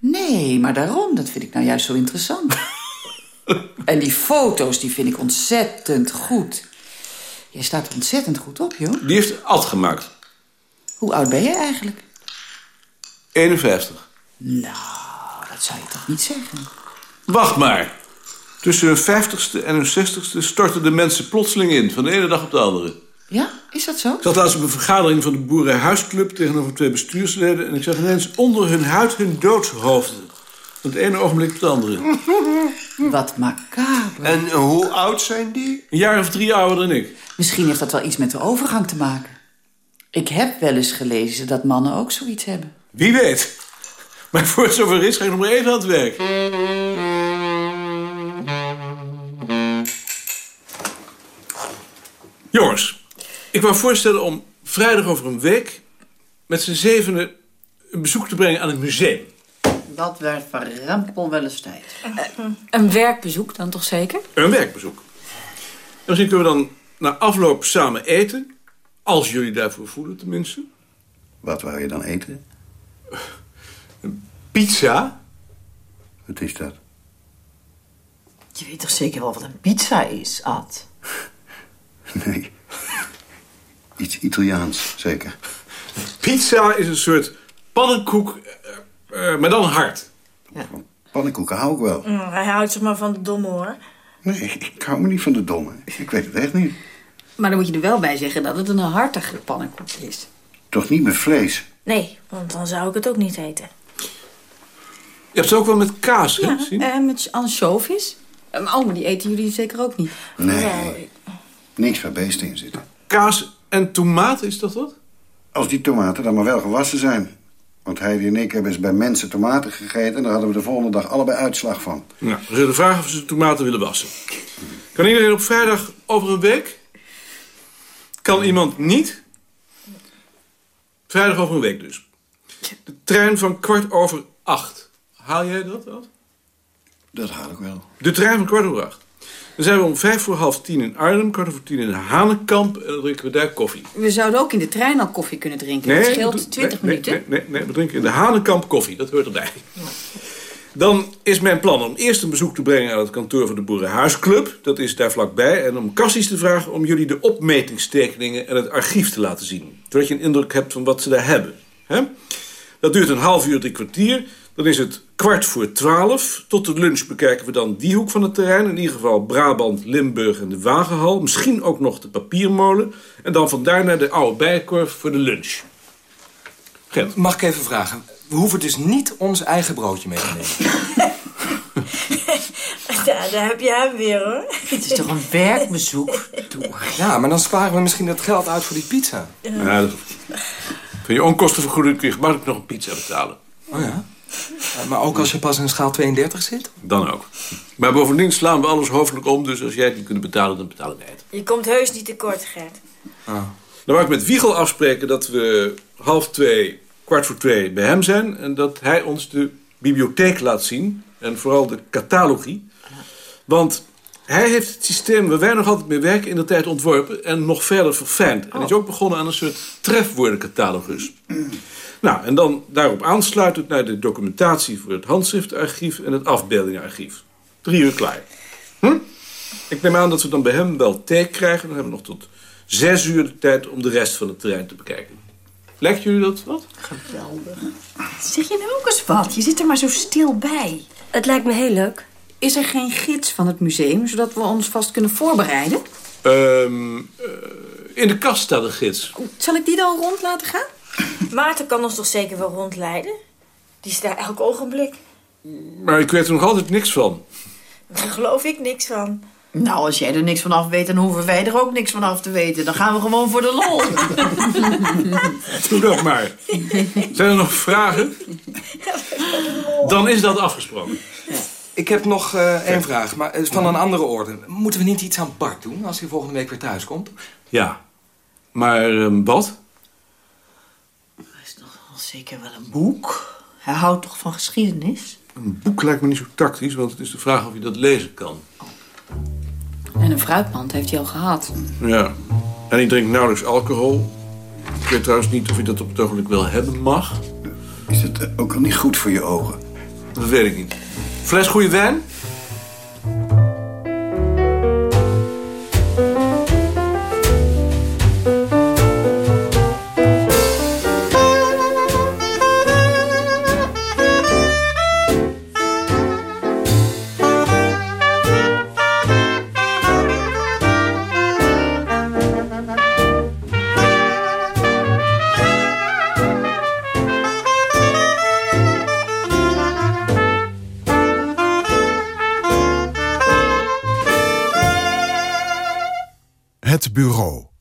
Nee, maar daarom. Dat vind ik nou juist zo interessant. en die foto's, die vind ik ontzettend goed. Je staat er ontzettend goed op, joh. Die heeft Ad gemaakt. Hoe oud ben je eigenlijk? 51. Nou, dat zou je toch niet zeggen? Wacht maar. Tussen hun 50ste en hun 60ste stortten de mensen plotseling in. Van de ene dag op de andere. Ja, is dat zo? Ik zat laatst op een vergadering van de Boerenhuisclub... tegenover twee bestuursleden... en ik zag ineens onder hun huid hun doodshoofden. Van het ene ogenblik op het andere. Wat macabre. En hoe oud zijn die? Een jaar of drie ouder dan ik. Misschien heeft dat wel iets met de overgang te maken. Ik heb wel eens gelezen dat mannen ook zoiets hebben. Wie weet. Maar voor het zover is, ga ik nog maar even aan het werk. Jongens, ik wou voorstellen om vrijdag over een week... met z'n zevenen een bezoek te brengen aan het museum. Dat werd verrempel wel eens tijd. Een werkbezoek dan toch zeker? Een werkbezoek. En misschien kunnen we dan na afloop samen eten. Als jullie daarvoor voelen, tenminste. Wat wou je dan eten? Pizza. Wat is dat? Je weet toch zeker wel wat een pizza is, Ad? Nee. Iets Italiaans, zeker. Pizza is een soort pannenkoek, eh, eh, maar dan hard. Pannenkoeken hou ik wel. Mm, hij houdt zich maar van de domme, hoor. Nee, ik hou me niet van de domme. Ik weet het echt niet. Maar dan moet je er wel bij zeggen dat het een hartige pannenkoek is. Toch niet met vlees? Nee, want dan zou ik het ook niet eten. Je hebt ze ook wel met kaas, hè? Zien? En met ansjovis. Eh, Oh, maar die eten jullie zeker ook niet. Nee. Niks waar beesten in zitten. Kaas en tomaat, is dat wat? Als die tomaten dan maar wel gewassen zijn. Want Heidi en ik hebben eens bij mensen tomaten gegeten... en daar hadden we de volgende dag allebei uitslag van. Nou, we zullen vragen of ze de tomaten willen wassen. Kan iedereen op vrijdag over een week? Kan iemand niet? Vrijdag over een week dus. De trein van kwart over acht. Haal jij dat, Ad? Dat haal ik wel. De trein van kwart over acht. Dan zijn we om vijf voor half tien in Arnhem, kwart over tien in Hanenkamp... en dan drinken we daar koffie. We zouden ook in de trein al koffie kunnen drinken. Nee, dat scheelt 20 nee, minuten. Nee, nee, nee, we drinken in de Hanenkamp koffie. Dat hoort erbij. Dan is mijn plan om eerst een bezoek te brengen aan het kantoor van de Boerenhuisclub. Dat is daar vlakbij. En om Cassis te vragen om jullie de opmetingstekeningen en het archief te laten zien. Zodat je een indruk hebt van wat ze daar hebben. Dat duurt een half uur, drie kwartier. Dan is het kwart voor twaalf. Tot de lunch bekijken we dan die hoek van het terrein. In ieder geval Brabant, Limburg en de Wagenhal. Misschien ook nog de papiermolen. En dan vandaar naar de oude bijenkorf voor de lunch. Gent. Mag ik even vragen? We hoeven dus niet ons eigen broodje mee te nemen. Ja, daar heb je hem weer, hoor. Het is toch een werkbezoek? Ja, maar dan sparen we misschien dat geld uit voor die pizza. Ja, dat. Van je onkostenvergoeding kun je gemakkelijk nog een pizza betalen. Oh ja? Eh, Maar ook als je pas in schaal 32 zit? Dan ook. Maar bovendien slaan we alles hoofdelijk om, dus als jij het niet kunt betalen, dan betalen wij het. Je komt heus niet tekort, Gert. Dan wou ik met Wiegel afspreken dat we half twee, kwart voor twee bij hem zijn... en dat hij ons de bibliotheek laat zien en vooral de catalogie. Want hij heeft het systeem waar wij nog altijd mee werken in de tijd ontworpen... en nog verder verfijnd. En is ook begonnen aan een soort trefwoordencatalogus. Nou, en dan daarop aansluitend naar de documentatie voor het handschriftarchief en het afbeeldingenarchief. Drie uur klaar. Hm? Ik neem aan dat we dan bij hem wel thee krijgen. Dan hebben we nog tot zes uur de tijd om de rest van het terrein te bekijken. Lijkt jullie dat wat? Geweldig. Zeg je nou ook eens wat? Je zit er maar zo stil bij. Het lijkt me heel leuk. Is er geen gids van het museum, zodat we ons vast kunnen voorbereiden? Ehm, eh, in de kast staat een gids. Zal ik die dan rond laten gaan? Maarten kan ons toch zeker wel rondleiden? Die is daar elk ogenblik. Maar ik weet er nog altijd niks van. Daar geloof ik niks van. Nou, als jij er niks van af weet, dan hoeven wij er ook niks van af te weten. Dan gaan we gewoon voor de lol. Doe dat maar. Zijn er nog vragen? Dan is dat afgesproken. Ik heb nog eh, één vraag, maar is van een andere orde. Moeten we niet iets aan Bart doen als hij volgende week weer thuis komt? Ja. Maar ehm, wat? Zeker wel een boek. Hij houdt toch van geschiedenis? Een boek lijkt me niet zo tactisch, want het is de vraag of je dat lezen kan. En een fruitmand heeft hij al gehad. Ja. En ik drink nauwelijks alcohol. Ik weet trouwens niet of je dat op het ogenblik wel hebben mag. Is het ook al niet goed voor je ogen? Dat weet ik niet. Fles goede wijn?